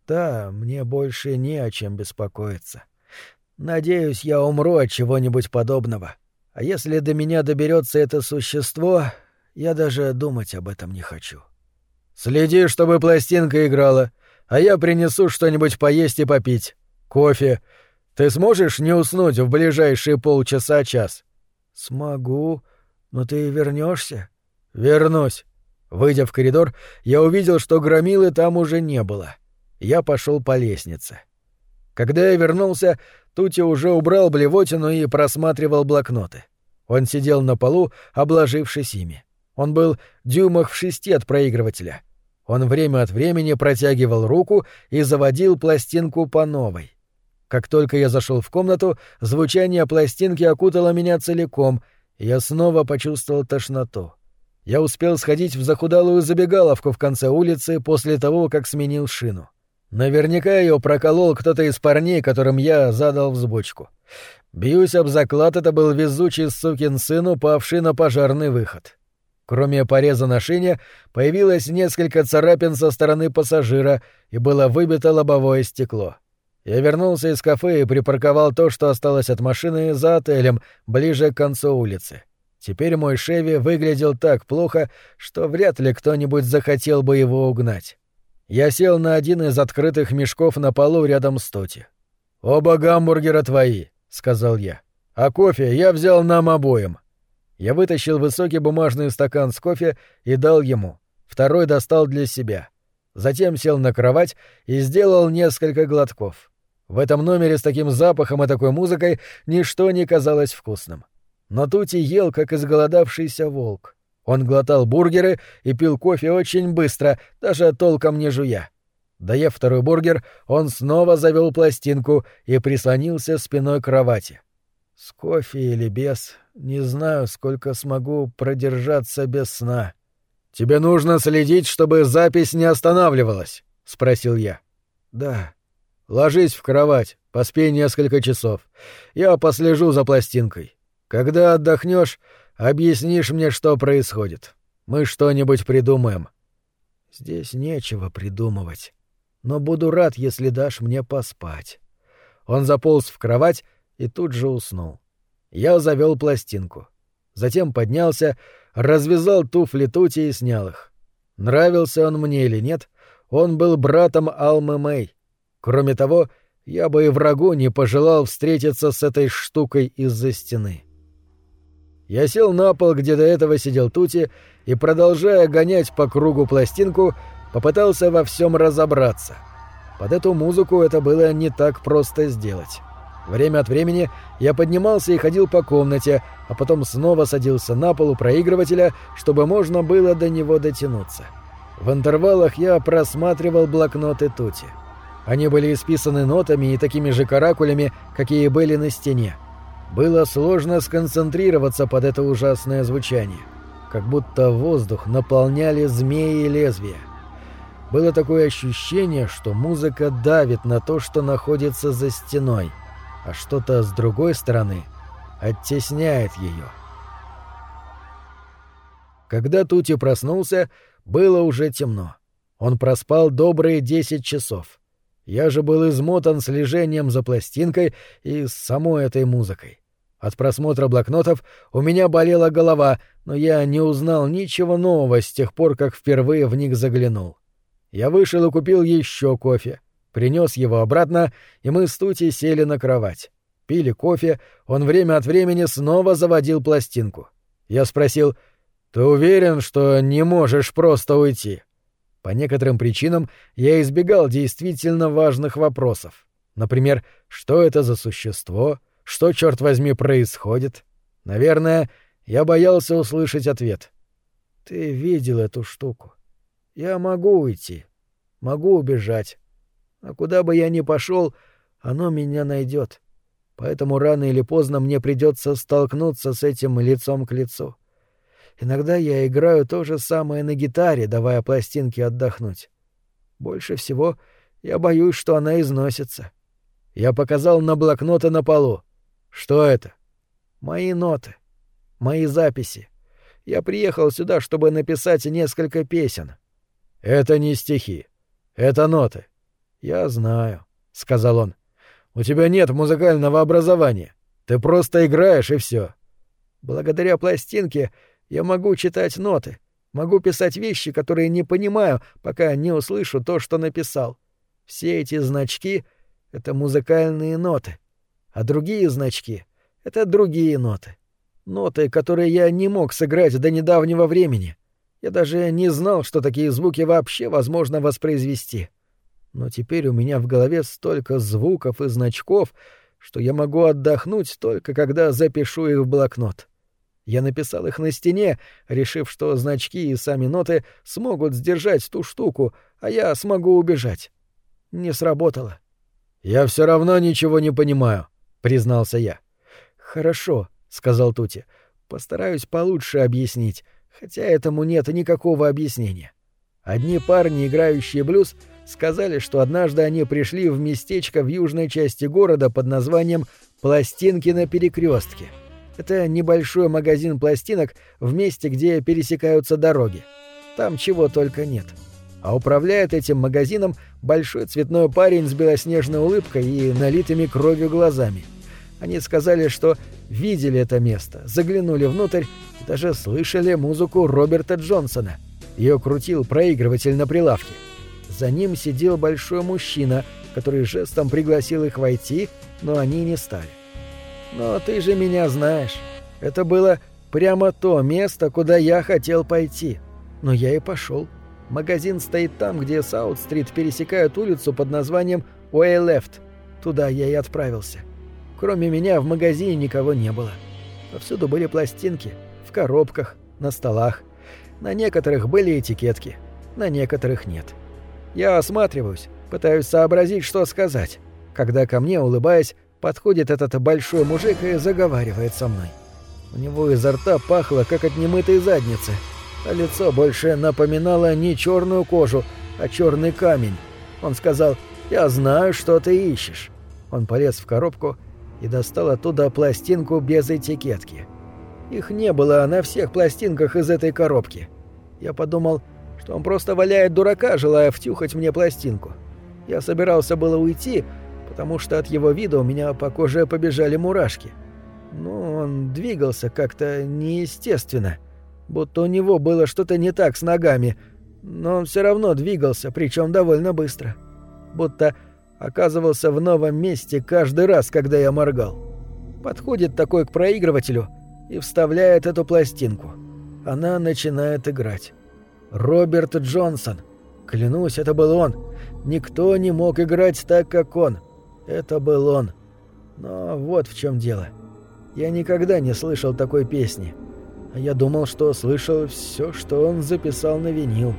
Speaker 2: Да, мне больше не о чем беспокоиться. Надеюсь, я умру от чего-нибудь подобного. А если до меня доберется это существо, я даже думать об этом не хочу. Следи, чтобы пластинка играла, а я принесу что-нибудь поесть и попить. Кофе. Ты сможешь не уснуть в ближайшие полчаса-час? Смогу, но ты вернешься? Вернусь. Выйдя в коридор, я увидел, что громилы там уже не было. Я пошел по лестнице. Когда я вернулся, Тути уже убрал блевотину и просматривал блокноты. Он сидел на полу, обложившись ими. Он был дюймах в шести от проигрывателя. Он время от времени протягивал руку и заводил пластинку по новой. Как только я зашел в комнату, звучание пластинки окутало меня целиком, и я снова почувствовал тошноту. Я успел сходить в захудалую забегаловку в конце улицы после того, как сменил шину. Наверняка ее проколол кто-то из парней, которым я задал взбочку. Бьюсь об заклад, это был везучий сукин сын, упавший на пожарный выход. Кроме пореза на шине, появилось несколько царапин со стороны пассажира, и было выбито лобовое стекло. Я вернулся из кафе и припарковал то, что осталось от машины, за отелем, ближе к концу улицы. Теперь мой Шеви выглядел так плохо, что вряд ли кто-нибудь захотел бы его угнать. Я сел на один из открытых мешков на полу рядом с Тоти. «Оба гамбургера твои», — сказал я. «А кофе я взял нам обоим». Я вытащил высокий бумажный стакан с кофе и дал ему. Второй достал для себя. Затем сел на кровать и сделал несколько глотков. В этом номере с таким запахом и такой музыкой ничто не казалось вкусным. Но Тути ел, как изголодавшийся волк. Он глотал бургеры и пил кофе очень быстро, даже толком не жуя. Доев второй бургер, он снова завел пластинку и прислонился спиной к кровати. С кофе или без, не знаю, сколько смогу продержаться без сна. «Тебе нужно следить, чтобы запись не останавливалась», — спросил я. «Да». «Ложись в кровать, поспей несколько часов. Я послежу за пластинкой. Когда отдохнешь, объяснишь мне, что происходит. Мы что-нибудь придумаем». «Здесь нечего придумывать. Но буду рад, если дашь мне поспать». Он заполз в кровать и тут же уснул. Я завел пластинку. Затем поднялся, развязал туфли Тути и снял их. Нравился он мне или нет, он был братом Алмы Мэй. Кроме того, я бы и врагу не пожелал встретиться с этой штукой из-за стены. Я сел на пол, где до этого сидел Тути, и, продолжая гонять по кругу пластинку, попытался во всем разобраться. Под эту музыку это было не так просто сделать. Время от времени я поднимался и ходил по комнате, а потом снова садился на пол у проигрывателя, чтобы можно было до него дотянуться. В интервалах я просматривал блокноты Тути. Они были исписаны нотами и такими же каракулями, какие были на стене. Было сложно сконцентрироваться под это ужасное звучание. Как будто воздух наполняли змеи и лезвия. Было такое ощущение, что музыка давит на то, что находится за стеной, а что-то с другой стороны оттесняет ее. Когда Тути проснулся, было уже темно. Он проспал добрые десять часов. Я же был измотан слежением за пластинкой и самой этой музыкой. От просмотра блокнотов у меня болела голова, но я не узнал ничего нового с тех пор, как впервые в них заглянул. Я вышел и купил еще кофе, принес его обратно, и мы с Тути сели на кровать. Пили кофе, он время от времени снова заводил пластинку. Я спросил, «Ты уверен, что не можешь просто уйти?» По некоторым причинам я избегал действительно важных вопросов. Например, что это за существо — что, черт возьми, происходит? Наверное, я боялся услышать ответ. Ты видел эту штуку. Я могу уйти. Могу убежать. А куда бы я ни пошел, оно меня найдет. Поэтому рано или поздно мне придется столкнуться с этим лицом к лицу. Иногда я играю то же самое на гитаре, давая пластинке отдохнуть. Больше всего я боюсь, что она износится. Я показал на блокноты на полу. Что это? Мои ноты. Мои записи. Я приехал сюда, чтобы написать несколько песен. Это не стихи. Это ноты. Я знаю, сказал он. У тебя нет музыкального образования. Ты просто играешь и все. Благодаря пластинке я могу читать ноты, могу писать вещи, которые не понимаю, пока не услышу то, что написал. Все эти значки — это музыкальные ноты а другие значки — это другие ноты. Ноты, которые я не мог сыграть до недавнего времени. Я даже не знал, что такие звуки вообще возможно воспроизвести. Но теперь у меня в голове столько звуков и значков, что я могу отдохнуть только когда запишу их в блокнот. Я написал их на стене, решив, что значки и сами ноты смогут сдержать ту штуку, а я смогу убежать. Не сработало. «Я все равно ничего не понимаю», признался я. Хорошо, сказал Тути. Постараюсь получше объяснить, хотя этому нет никакого объяснения. Одни парни, играющие блюз, сказали, что однажды они пришли в местечко в южной части города под названием «Пластинки на перекрестке». Это небольшой магазин пластинок в месте, где пересекаются дороги. Там чего только нет. А управляет этим магазином большой цветной парень с белоснежной улыбкой и налитыми кровью глазами. Они сказали, что видели это место, заглянули внутрь и даже слышали музыку Роберта Джонсона. Ее крутил проигрыватель на прилавке. За ним сидел большой мужчина, который жестом пригласил их войти, но они не стали. «Но ты же меня знаешь. Это было прямо то место, куда я хотел пойти. Но я и пошел. Магазин стоит там, где Саут-стрит пересекает улицу под названием Уэй-Лефт. Туда я и отправился. Кроме меня в магазине никого не было. Повсюду были пластинки, в коробках, на столах. На некоторых были этикетки, на некоторых нет. Я осматриваюсь, пытаюсь сообразить, что сказать, когда ко мне, улыбаясь, подходит этот большой мужик и заговаривает со мной. У него изо рта пахло, как от немытой задницы, а лицо больше напоминало не черную кожу, а черный камень. Он сказал «Я знаю, что ты ищешь». Он полез в коробку и достал оттуда пластинку без этикетки. Их не было на всех пластинках из этой коробки. Я подумал, что он просто валяет дурака, желая втюхать мне пластинку. Я собирался было уйти, потому что от его вида у меня по коже побежали мурашки. Но он двигался как-то неестественно, будто у него было что-то не так с ногами, но он все равно двигался, причем довольно быстро. Будто оказывался в новом месте каждый раз, когда я моргал. Подходит такой к проигрывателю и вставляет эту пластинку. Она начинает играть. Роберт Джонсон. Клянусь, это был он. Никто не мог играть так, как он. Это был он. Но вот в чем дело. Я никогда не слышал такой песни. Я думал, что слышал все, что он записал на винил.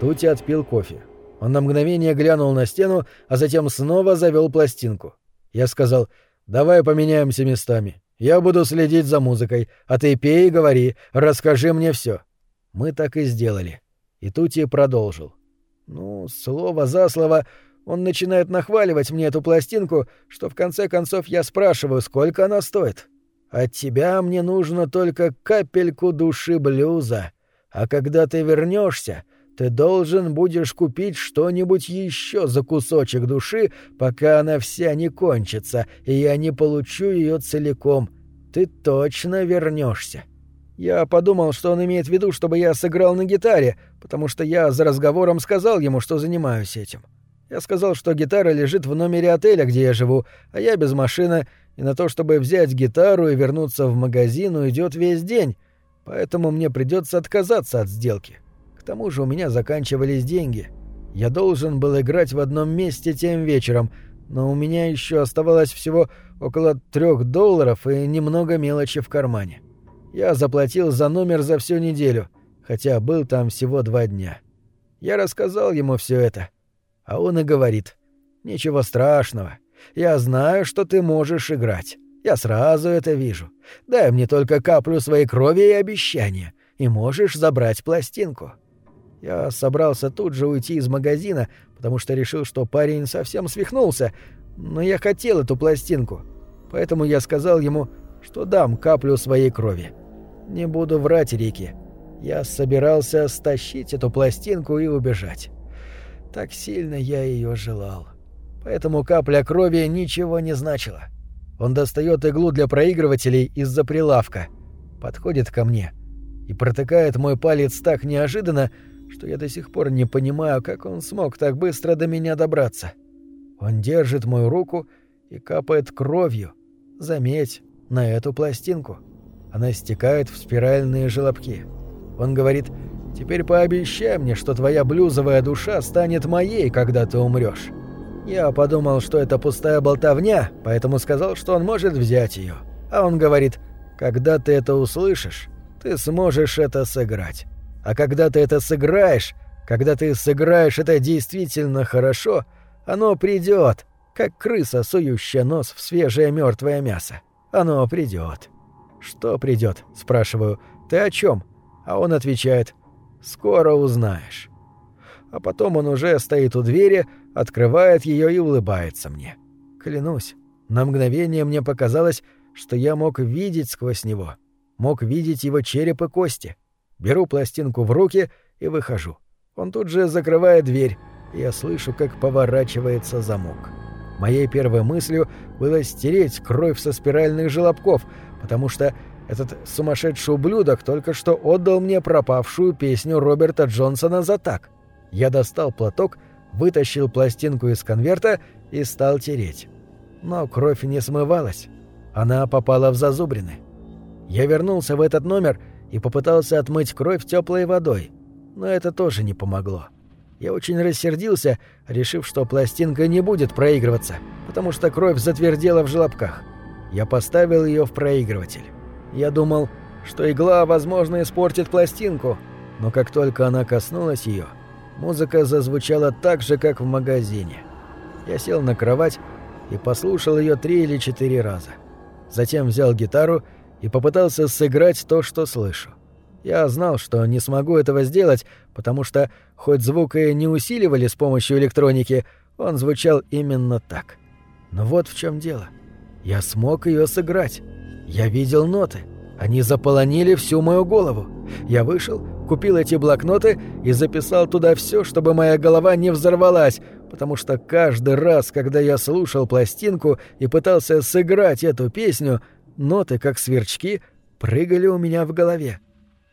Speaker 2: Тути отпил кофе. Он на мгновение глянул на стену, а затем снова завел пластинку. Я сказал, «Давай поменяемся местами. Я буду следить за музыкой, а ты пей и говори, расскажи мне все. Мы так и сделали. И Тути продолжил. Ну, слово за слово, он начинает нахваливать мне эту пластинку, что в конце концов я спрашиваю, сколько она стоит. От тебя мне нужно только капельку души блюза. А когда ты вернешься, ты должен будешь купить что-нибудь еще за кусочек души, пока она вся не кончится, и я не получу ее целиком. Ты точно вернешься. Я подумал, что он имеет в виду, чтобы я сыграл на гитаре, потому что я за разговором сказал ему, что занимаюсь этим. Я сказал, что гитара лежит в номере отеля, где я живу, а я без машины, и на то, чтобы взять гитару и вернуться в магазин, уйдет весь день, поэтому мне придется отказаться от сделки. К тому же у меня заканчивались деньги. Я должен был играть в одном месте тем вечером, но у меня еще оставалось всего около трех долларов и немного мелочи в кармане. Я заплатил за номер за всю неделю, хотя был там всего два дня. Я рассказал ему все это. А он и говорит. «Ничего страшного. Я знаю, что ты можешь играть. Я сразу это вижу. Дай мне только каплю своей крови и обещания, и можешь забрать пластинку». Я собрался тут же уйти из магазина, потому что решил, что парень совсем свихнулся, но я хотел эту пластинку. Поэтому я сказал ему, что дам каплю своей крови. Не буду врать Рики. Я собирался стащить эту пластинку и убежать. Так сильно я ее желал. Поэтому капля крови ничего не значила. Он достает иглу для проигрывателей из-за прилавка, подходит ко мне и протыкает мой палец так неожиданно, что я до сих пор не понимаю, как он смог так быстро до меня добраться. Он держит мою руку и капает кровью. Заметь, на эту пластинку. Она стекает в спиральные желобки. Он говорит, «Теперь пообещай мне, что твоя блюзовая душа станет моей, когда ты умрешь». Я подумал, что это пустая болтовня, поэтому сказал, что он может взять ее. А он говорит, «Когда ты это услышишь, ты сможешь это сыграть. А когда ты это сыграешь, когда ты сыграешь это действительно хорошо, оно придет, как крыса, сующая нос в свежее мертвое мясо. Оно придет. «Что придет?» — спрашиваю. «Ты о чем?» А он отвечает. «Скоро узнаешь». А потом он уже стоит у двери, открывает ее и улыбается мне. Клянусь, на мгновение мне показалось, что я мог видеть сквозь него. Мог видеть его череп и кости. Беру пластинку в руки и выхожу. Он тут же закрывает дверь, и я слышу, как поворачивается замок. Моей первой мыслью было стереть кровь со спиральных желобков, потому что этот сумасшедший ублюдок только что отдал мне пропавшую песню Роберта Джонсона за так. Я достал платок, вытащил пластинку из конверта и стал тереть. Но кровь не смывалась. Она попала в зазубрины. Я вернулся в этот номер и попытался отмыть кровь теплой водой, но это тоже не помогло. Я очень рассердился, решив, что пластинка не будет проигрываться, потому что кровь затвердела в желобках. Я поставил ее в проигрыватель. Я думал, что игла, возможно, испортит пластинку, но как только она коснулась ее, музыка зазвучала так же, как в магазине. Я сел на кровать и послушал ее три или четыре раза. Затем взял гитару и попытался сыграть то, что слышу. Я знал, что не смогу этого сделать, потому что, хоть звук и не усиливали с помощью электроники, он звучал именно так. Но вот в чем дело. Я смог ее сыграть. Я видел ноты. Они заполонили всю мою голову. Я вышел, купил эти блокноты и записал туда все, чтобы моя голова не взорвалась, потому что каждый раз, когда я слушал пластинку и пытался сыграть эту песню, ноты, как сверчки, прыгали у меня в голове.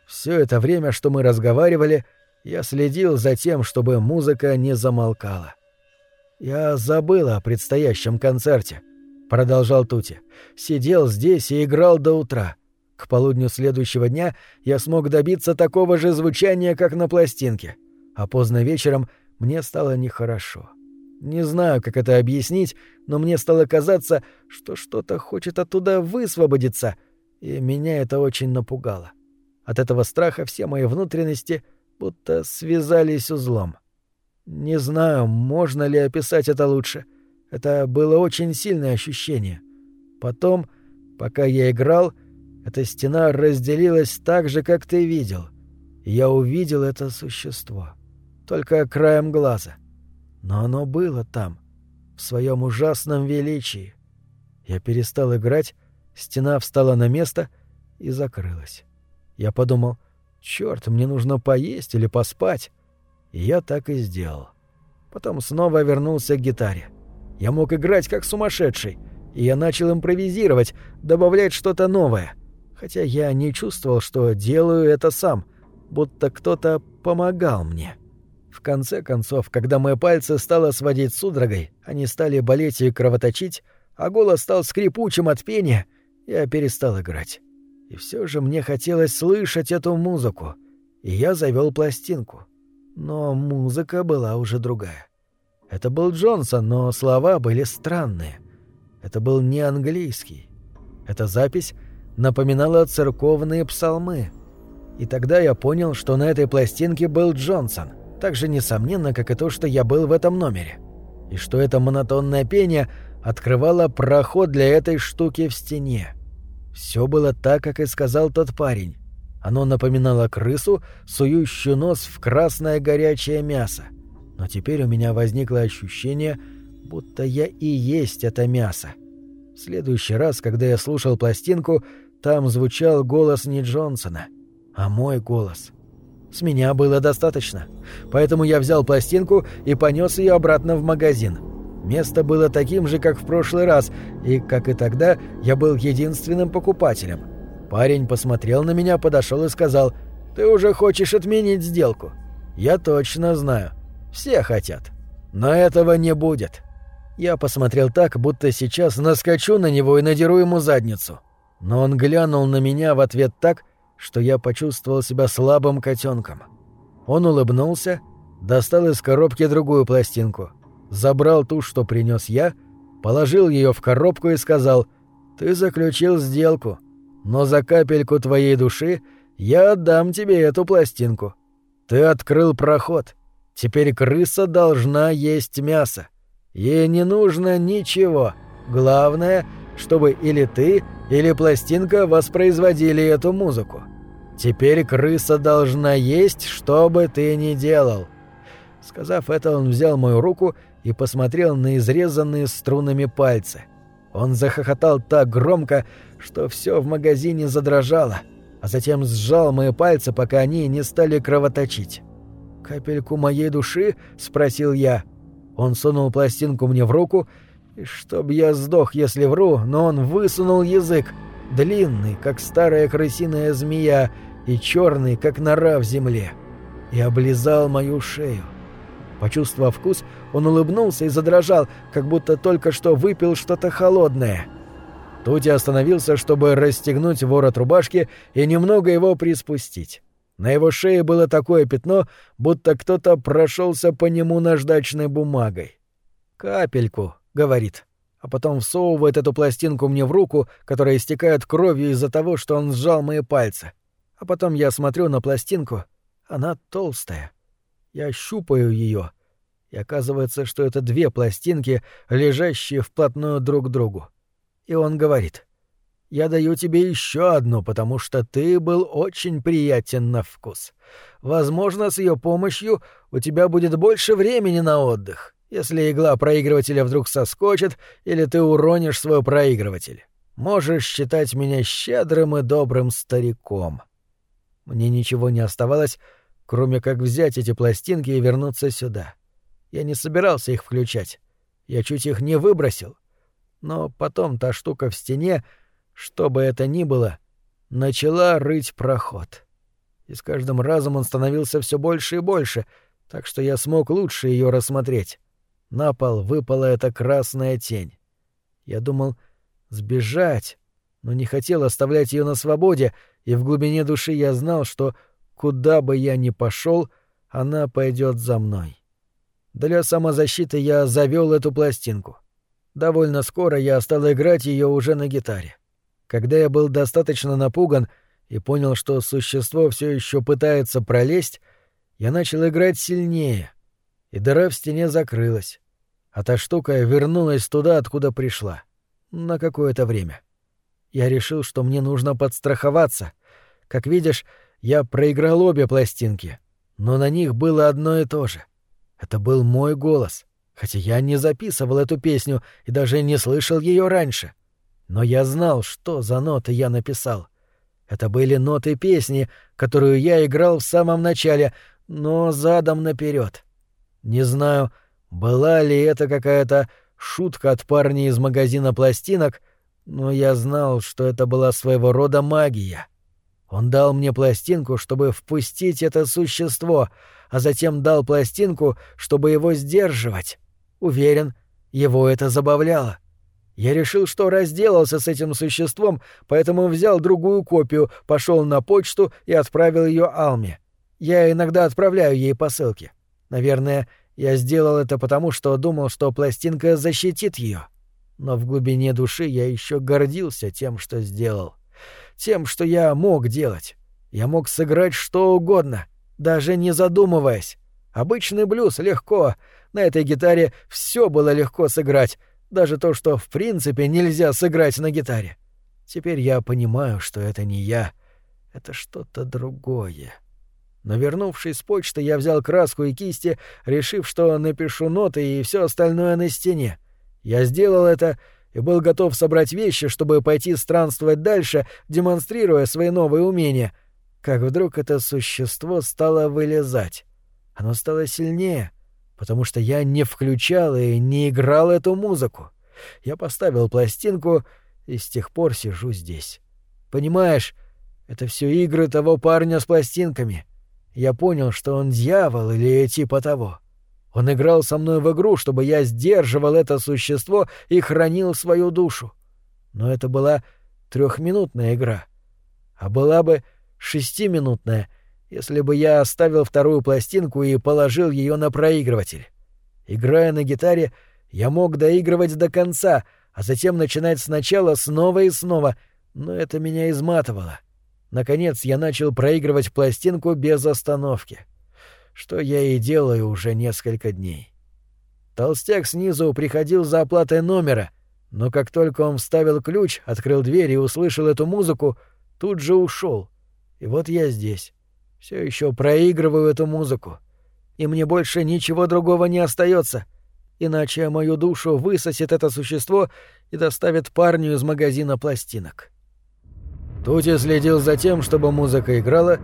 Speaker 2: Все это время, что мы разговаривали, я следил за тем, чтобы музыка не замолкала. «Я забыл о предстоящем концерте», — продолжал Тути. «Сидел здесь и играл до утра. К полудню следующего дня я смог добиться такого же звучания, как на пластинке. А поздно вечером мне стало нехорошо. Не знаю, как это объяснить, но мне стало казаться, что что-то хочет оттуда высвободиться, и меня это очень напугало. От этого страха все мои внутренности будто связались узлом. Не знаю, можно ли описать это лучше. Это было очень сильное ощущение. Потом, пока я играл, эта стена разделилась так же, как ты видел. я увидел это существо. Только краем глаза. Но оно было там, в своем ужасном величии. Я перестал играть, стена встала на место и закрылась. Я подумал, черт, мне нужно поесть или поспать. И я так и сделал. Потом снова вернулся к гитаре. Я мог играть как сумасшедший, и я начал импровизировать, добавлять что-то новое. Хотя я не чувствовал, что делаю это сам, будто кто-то помогал мне. В конце концов, когда мои пальцы стало сводить судорогой, они стали болеть и кровоточить, а голос стал скрипучим от пения, я перестал играть. И все же мне хотелось слышать эту музыку, и я завел пластинку. Но музыка была уже другая. Это был Джонсон, но слова были странные. Это был не английский. Эта запись напоминала церковные псалмы. И тогда я понял, что на этой пластинке был Джонсон, так же несомненно, как и то, что я был в этом номере. И что это монотонное пение открывало проход для этой штуки в стене. Все было так, как и сказал тот парень. Оно напоминало крысу, сующую нос в красное горячее мясо. Но теперь у меня возникло ощущение, будто я и есть это мясо. В следующий раз, когда я слушал пластинку, там звучал голос не Джонсона, а мой голос. С меня было достаточно, поэтому я взял пластинку и понес ее обратно в магазин. Место было таким же, как в прошлый раз, и, как и тогда, я был единственным покупателем. Парень посмотрел на меня, подошел и сказал, «Ты уже хочешь отменить сделку?» «Я точно знаю. Все хотят. Но этого не будет». Я посмотрел так, будто сейчас наскочу на него и надеру ему задницу. Но он глянул на меня в ответ так, что я почувствовал себя слабым котенком. Он улыбнулся, достал из коробки другую пластинку — забрал ту, что принес я, положил ее в коробку и сказал «Ты заключил сделку, но за капельку твоей души я отдам тебе эту пластинку. Ты открыл проход. Теперь крыса должна есть мясо. Ей не нужно ничего. Главное, чтобы или ты, или пластинка воспроизводили эту музыку. Теперь крыса должна есть, что бы ты ни делал». Сказав это, он взял мою руку и посмотрел на изрезанные струнами пальцы. Он захохотал так громко, что все в магазине задрожало, а затем сжал мои пальцы, пока они не стали кровоточить. «Капельку моей души?» — спросил я. Он сунул пластинку мне в руку, и чтоб я сдох, если вру, но он высунул язык, длинный, как старая крысиная змея, и черный, как нора в земле, и облизал мою шею. Почувствовав вкус, он улыбнулся и задрожал, как будто только что выпил что-то холодное. Тути остановился, чтобы расстегнуть ворот рубашки и немного его приспустить. На его шее было такое пятно, будто кто-то прошелся по нему наждачной бумагой. «Капельку», — говорит, а потом всовывает эту пластинку мне в руку, которая истекает кровью из-за того, что он сжал мои пальцы. А потом я смотрю на пластинку, она толстая. Я щупаю ее, и оказывается, что это две пластинки, лежащие вплотную друг к другу. И он говорит, «Я даю тебе еще одну, потому что ты был очень приятен на вкус. Возможно, с ее помощью у тебя будет больше времени на отдых, если игла проигрывателя вдруг соскочит или ты уронишь свой проигрыватель. Можешь считать меня щедрым и добрым стариком». Мне ничего не оставалось, кроме как взять эти пластинки и вернуться сюда. Я не собирался их включать. Я чуть их не выбросил. Но потом та штука в стене, что бы это ни было, начала рыть проход. И с каждым разом он становился все больше и больше, так что я смог лучше ее рассмотреть. На пол выпала эта красная тень. Я думал сбежать, но не хотел оставлять ее на свободе, и в глубине души я знал, что куда бы я ни пошел, она пойдет за мной. Для самозащиты я завел эту пластинку. Довольно скоро я стал играть ее уже на гитаре. Когда я был достаточно напуган и понял, что существо все еще пытается пролезть, я начал играть сильнее, и дыра в стене закрылась, а та штука вернулась туда, откуда пришла. На какое-то время. Я решил, что мне нужно подстраховаться. Как видишь, я проиграл обе пластинки, но на них было одно и то же — это был мой голос, хотя я не записывал эту песню и даже не слышал ее раньше. Но я знал, что за ноты я написал. Это были ноты песни, которую я играл в самом начале, но задом наперед. Не знаю, была ли это какая-то шутка от парня из магазина пластинок, но я знал, что это была своего рода магия. Он дал мне пластинку, чтобы впустить это существо, а затем дал пластинку, чтобы его сдерживать. Уверен, его это забавляло. Я решил, что разделался с этим существом, поэтому взял другую копию, пошел на почту и отправил ее Алме. Я иногда отправляю ей посылки. Наверное, я сделал это потому, что думал, что пластинка защитит ее. Но в глубине души я еще гордился тем, что сделал. Тем, что я мог делать. Я мог сыграть что угодно — даже не задумываясь. Обычный блюз легко. На этой гитаре все было легко сыграть, даже то, что в принципе нельзя сыграть на гитаре. Теперь я понимаю, что это не я, это что-то другое. Но вернувшись с почты, я взял краску и кисти, решив, что напишу ноты и все остальное на стене. Я сделал это и был готов собрать вещи, чтобы пойти странствовать дальше, демонстрируя свои новые умения — как вдруг это существо стало вылезать. Оно стало сильнее, потому что я не включал и не играл эту музыку. Я поставил пластинку и с тех пор сижу здесь. Понимаешь, это все игры того парня с пластинками. Я понял, что он дьявол или типа того. Он играл со мной в игру, чтобы я сдерживал это существо и хранил свою душу. Но это была трехминутная игра. А была бы шестиминутная, если бы я оставил вторую пластинку и положил ее на проигрыватель. Играя на гитаре, я мог доигрывать до конца, а затем начинать сначала снова и снова, но это меня изматывало. Наконец я начал проигрывать пластинку без остановки. Что я и делаю уже несколько дней. Толстяк снизу приходил за оплатой номера, но как только он вставил ключ, открыл дверь и услышал эту музыку, тут же ушел. И вот я здесь. Все еще проигрываю эту музыку. И мне больше ничего другого не остается. Иначе мою душу высосет это существо и доставит парню из магазина пластинок. Тути следил за тем, чтобы музыка играла,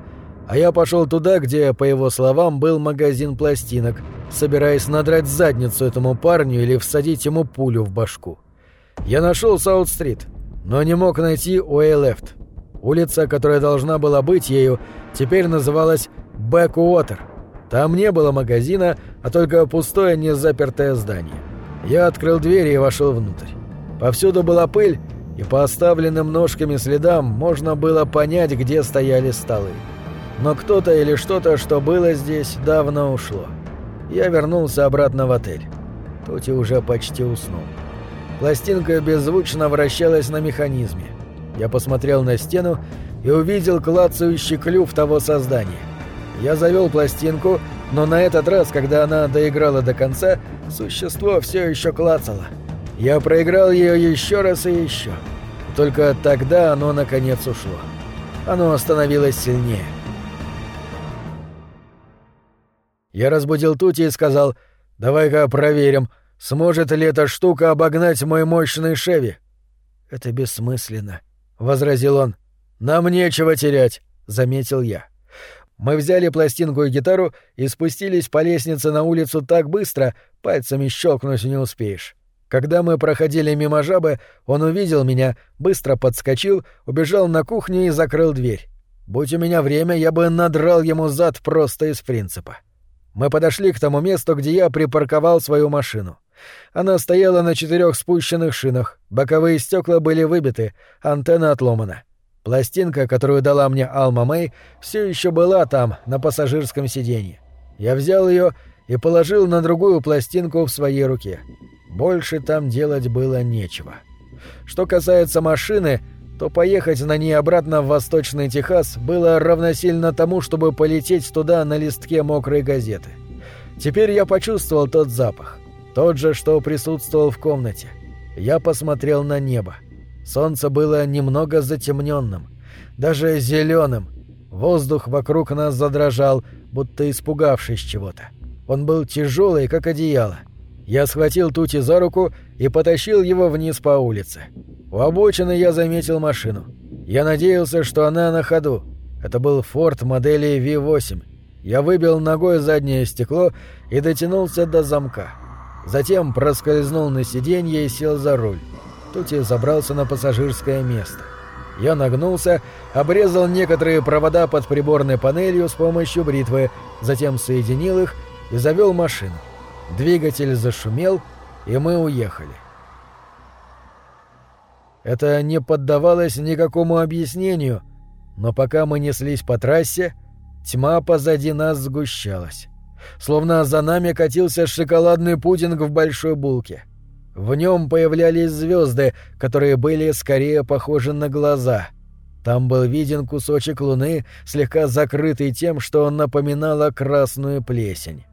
Speaker 2: а я пошел туда, где, по его словам, был магазин пластинок, собираясь надрать задницу этому парню или всадить ему пулю в башку. Я нашел Саут-стрит, но не мог найти Уэй-Лефт. Улица, которая должна была быть ею, теперь называлась Бэк-Уотер. Там не было магазина, а только пустое незапертое здание. Я открыл дверь и вошел внутрь. Повсюду была пыль, и по оставленным ножками следам можно было понять, где стояли столы. Но кто-то или что-то, что было здесь, давно ушло. Я вернулся обратно в отель. Тути уже почти уснул. Пластинка беззвучно вращалась на механизме. Я посмотрел на стену и увидел клацающий клюв того создания. Я завел пластинку, но на этот раз, когда она доиграла до конца, существо все еще клацало. Я проиграл ее еще раз и еще. Только тогда оно наконец ушло. Оно становилось сильнее. Я разбудил Тути и сказал, «Давай-ка проверим, сможет ли эта штука обогнать мой мощный Шеви?» «Это бессмысленно», — возразил он. «Нам нечего терять», — заметил я. Мы взяли пластинку и гитару и спустились по лестнице на улицу так быстро, пальцами щелкнуть не успеешь. Когда мы проходили мимо жабы, он увидел меня, быстро подскочил, убежал на кухню и закрыл дверь. Будь у меня время, я бы надрал ему зад просто из принципа. Мы подошли к тому месту, где я припарковал свою машину. Она стояла на четырех спущенных шинах, боковые стекла были выбиты, антенна отломана. Пластинка, которую дала мне Алма Мэй, все еще была там, на пассажирском сиденье. Я взял ее и положил на другую пластинку в своей руке. Больше там делать было нечего. Что касается машины, то поехать на ней обратно в Восточный Техас было равносильно тому, чтобы полететь туда на листке мокрой газеты. Теперь я почувствовал тот запах. Тот же, что присутствовал в комнате. Я посмотрел на небо. Солнце было немного затемненным, даже зеленым. Воздух вокруг нас задрожал, будто испугавшись чего-то. Он был тяжелый, как одеяло. Я схватил Тути за руку и потащил его вниз по улице. У обочины я заметил машину. Я надеялся, что она на ходу. Это был Форд модели V8. Я выбил ногой заднее стекло и дотянулся до замка. Затем проскользнул на сиденье и сел за руль. Тути забрался на пассажирское место. Я нагнулся, обрезал некоторые провода под приборной панелью с помощью бритвы, затем соединил их и завел машину. Двигатель зашумел, и мы уехали. Это не поддавалось никакому объяснению, но пока мы неслись по трассе, тьма позади нас сгущалась. Словно за нами катился шоколадный пудинг в большой булке. В нем появлялись звезды, которые были скорее похожи на глаза. Там был виден кусочек луны, слегка закрытый тем, что он напоминало красную плесень.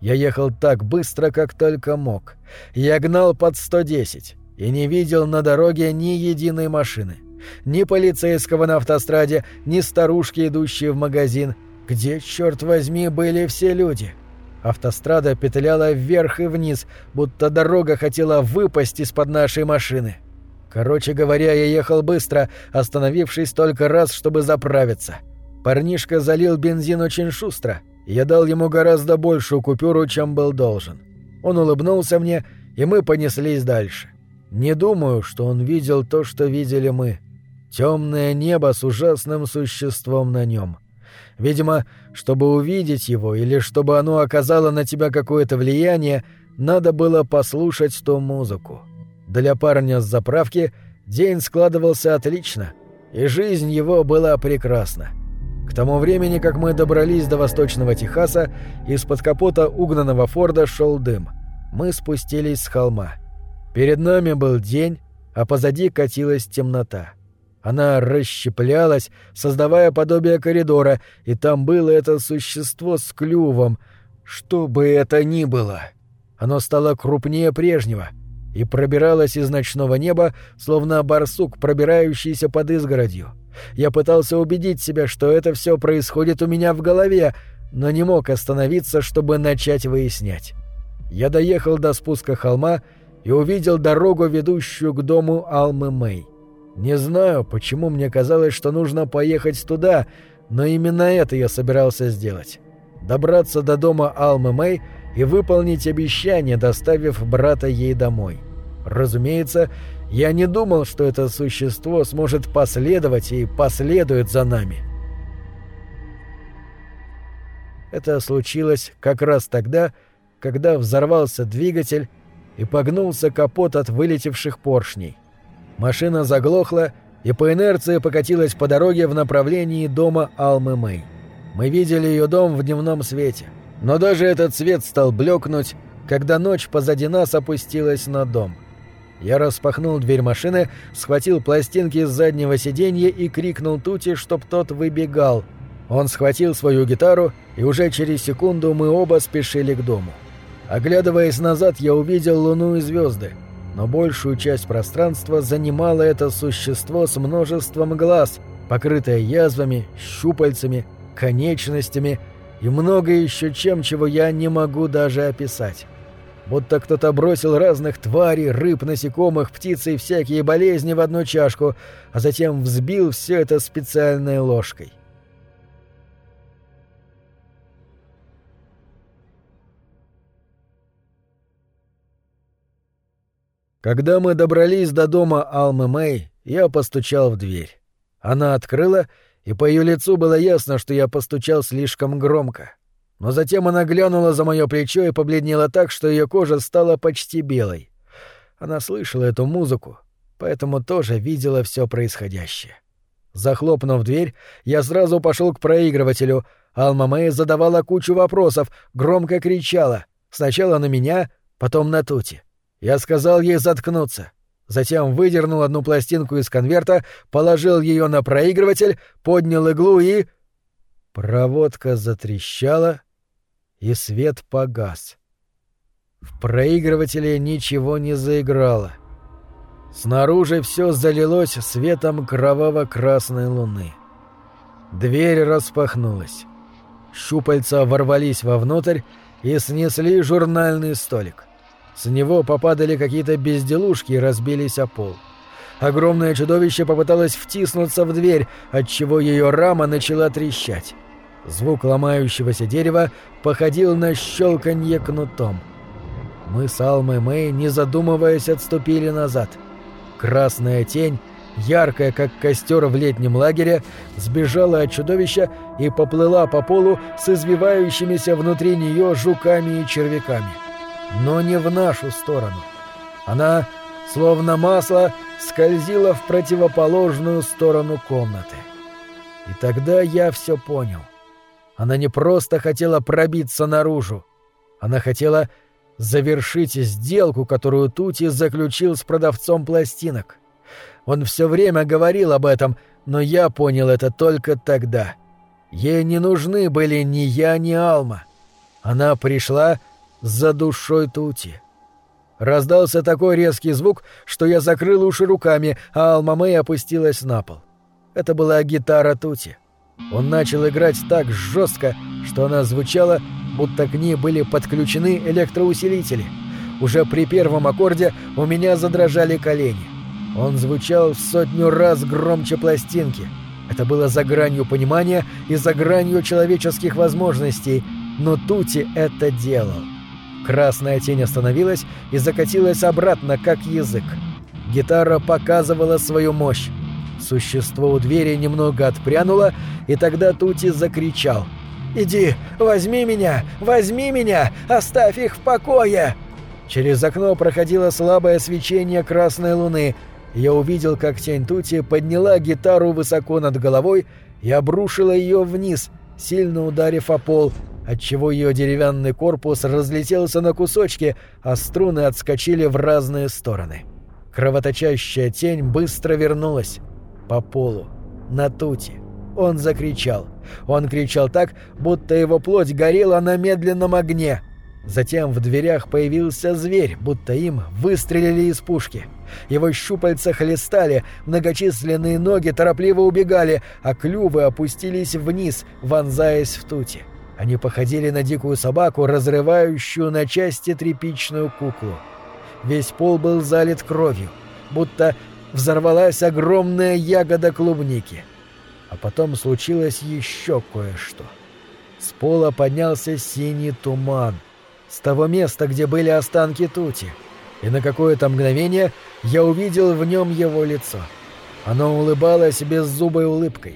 Speaker 2: Я ехал так быстро, как только мог. Я гнал под 110 и не видел на дороге ни единой машины. Ни полицейского на автостраде, ни старушки, идущие в магазин. Где, черт возьми, были все люди? Автострада петляла вверх и вниз, будто дорога хотела выпасть из-под нашей машины. Короче говоря, я ехал быстро, остановившись только раз, чтобы заправиться. Парнишка залил бензин очень шустро — я дал ему гораздо большую купюру, чем был должен. Он улыбнулся мне, и мы понеслись дальше. Не думаю, что он видел то, что видели мы. Темное небо с ужасным существом на нем. Видимо, чтобы увидеть его или чтобы оно оказало на тебя какое-то влияние, надо было послушать ту музыку. Для парня с заправки день складывался отлично, и жизнь его была прекрасна. К тому времени, как мы добрались до Восточного Техаса, из-под капота угнанного Форда шел дым. Мы спустились с холма. Перед нами был день, а позади катилась темнота. Она расщеплялась, создавая подобие коридора, и там было это существо с клювом. Что бы это ни было. Оно стало крупнее прежнего и пробиралось из ночного неба, словно барсук, пробирающийся под изгородью. Я пытался убедить себя, что это все происходит у меня в голове, но не мог остановиться, чтобы начать выяснять. Я доехал до спуска холма и увидел дорогу, ведущую к дому Алмы Мэй. Не знаю, почему мне казалось, что нужно поехать туда, но именно это я собирался сделать. Добраться до дома Алмы Мэй и выполнить обещание, доставив брата ей домой. Разумеется, я не думал, что это существо сможет последовать и последует за нами. Это случилось как раз тогда, когда взорвался двигатель и погнулся капот от вылетевших поршней. Машина заглохла и по инерции покатилась по дороге в направлении дома Алмы Мэй. Мы видели ее дом в дневном свете. Но даже этот свет стал блекнуть, когда ночь позади нас опустилась на дом. Я распахнул дверь машины, схватил пластинки с заднего сиденья и крикнул Тути, чтоб тот выбегал. Он схватил свою гитару, и уже через секунду мы оба спешили к дому. Оглядываясь назад, я увидел луну и звезды, но большую часть пространства занимало это существо с множеством глаз, покрытое язвами, щупальцами, конечностями и много еще чем, чего я не могу даже описать будто кто-то бросил разных тварей, рыб, насекомых, птиц и всякие болезни в одну чашку, а затем взбил все это специальной ложкой. Когда мы добрались до дома Алмы Мэй, я постучал в дверь. Она открыла, и по ее лицу было ясно, что я постучал слишком громко но затем она глянула за мое плечо и побледнела так, что ее кожа стала почти белой. Она слышала эту музыку, поэтому тоже видела все происходящее. Захлопнув дверь, я сразу пошел к проигрывателю. Алма Мэй задавала кучу вопросов, громко кричала. Сначала на меня, потом на Тути. Я сказал ей заткнуться. Затем выдернул одну пластинку из конверта, положил ее на проигрыватель, поднял иглу и... Проводка затрещала, и свет погас. В проигрывателе ничего не заиграло. Снаружи все залилось светом кроваво-красной луны. Дверь распахнулась. Щупальца ворвались вовнутрь и снесли журнальный столик. С него попадали какие-то безделушки и разбились о пол. Огромное чудовище попыталось втиснуться в дверь, отчего ее рама начала трещать. Звук ломающегося дерева походил на щелканье кнутом. Мы с Алмой Мэй, не задумываясь, отступили назад. Красная тень, яркая как костер в летнем лагере, сбежала от чудовища и поплыла по полу с извивающимися внутри нее жуками и червяками. Но не в нашу сторону. Она, словно масло, скользила в противоположную сторону комнаты. И тогда я все понял. Она не просто хотела пробиться наружу. Она хотела завершить сделку, которую Тути заключил с продавцом пластинок. Он все время говорил об этом, но я понял это только тогда. Ей не нужны были ни я, ни Алма. Она пришла за душой Тути. Раздался такой резкий звук, что я закрыл уши руками, а Алма Мэй опустилась на пол. Это была гитара Тути. Он начал играть так жестко, что она звучала, будто к ней были подключены электроусилители. Уже при первом аккорде у меня задрожали колени. Он звучал в сотню раз громче пластинки. Это было за гранью понимания и за гранью человеческих возможностей, но Тути это делал. Красная тень остановилась и закатилась обратно, как язык. Гитара показывала свою мощь. Существо у двери немного отпрянуло, и тогда Тути закричал. «Иди, возьми меня! Возьми меня! Оставь их в покое!» Через окно проходило слабое свечение красной луны. Я увидел, как тень Тути подняла гитару высоко над головой и обрушила ее вниз, сильно ударив о пол, отчего ее деревянный корпус разлетелся на кусочки, а струны отскочили в разные стороны. Кровоточащая тень быстро вернулась по полу, на туте. Он закричал. Он кричал так, будто его плоть горела на медленном огне. Затем в дверях появился зверь, будто им выстрелили из пушки. Его щупальца хлестали, многочисленные ноги торопливо убегали, а клювы опустились вниз, вонзаясь в тути. Они походили на дикую собаку, разрывающую на части тряпичную куклу. Весь пол был залит кровью, будто взорвалась огромная ягода клубники. А потом случилось еще кое-что. С пола поднялся синий туман. С того места, где были останки Тути. И на какое-то мгновение я увидел в нем его лицо. Оно улыбалось беззубой улыбкой.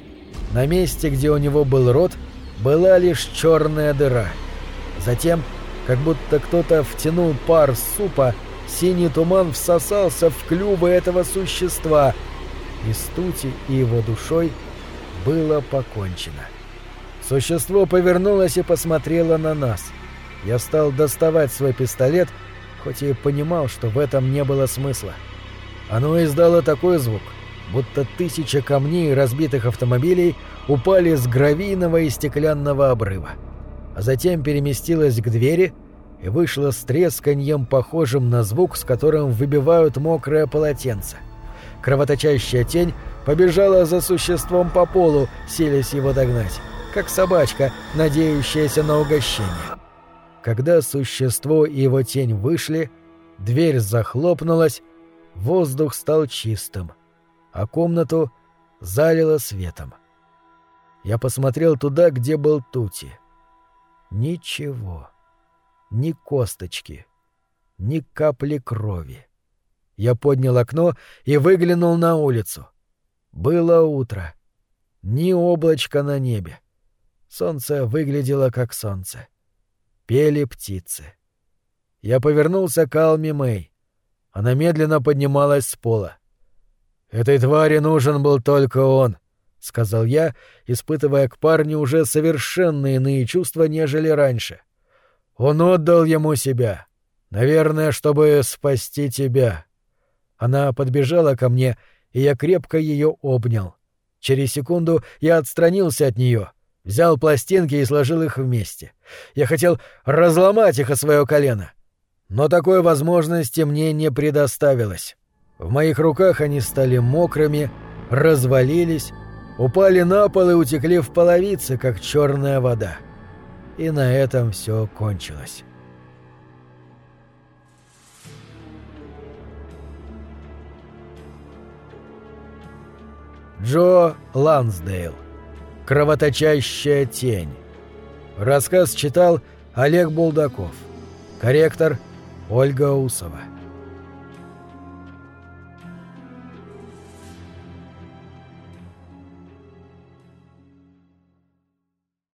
Speaker 2: На месте, где у него был рот, была лишь черная дыра. Затем, как будто кто-то втянул пар супа, синий туман всосался в клювы этого существа, и с Тути и его душой было покончено. Существо повернулось и посмотрело на нас. Я стал доставать свой пистолет, хоть и понимал, что в этом не было смысла. Оно издало такой звук, будто тысяча камней разбитых автомобилей упали с гравийного и стеклянного обрыва. А затем переместилось к двери и вышло с тресканьем, похожим на звук, с которым выбивают мокрое полотенце. Кровоточащая тень побежала за существом по полу, селись его догнать, как собачка, надеющаяся на угощение. Когда существо и его тень вышли, дверь захлопнулась, воздух стал чистым, а комнату залило светом. Я посмотрел туда, где был Тути. Ничего. Ни косточки. Ни капли крови. Я поднял окно и выглянул на улицу. Было утро. Ни облачка на небе. Солнце выглядело как солнце. Пели птицы. Я повернулся к Алми Мэй. Она медленно поднималась с пола. «Этой твари нужен был только он», — сказал я, испытывая к парню уже совершенно иные чувства, нежели раньше. «Он отдал ему себя. Наверное, чтобы спасти тебя». Она подбежала ко мне, и я крепко ее обнял. Через секунду я отстранился от нее, взял пластинки и сложил их вместе. Я хотел разломать их о свое колено. Но такой возможности мне не предоставилось. В моих руках они стали мокрыми, развалились, упали на пол и утекли в половицы, как черная вода. И на этом все кончилось. Джо Лансдейл. Кровоточащая тень. Рассказ читал Олег Булдаков. Корректор Ольга Усова.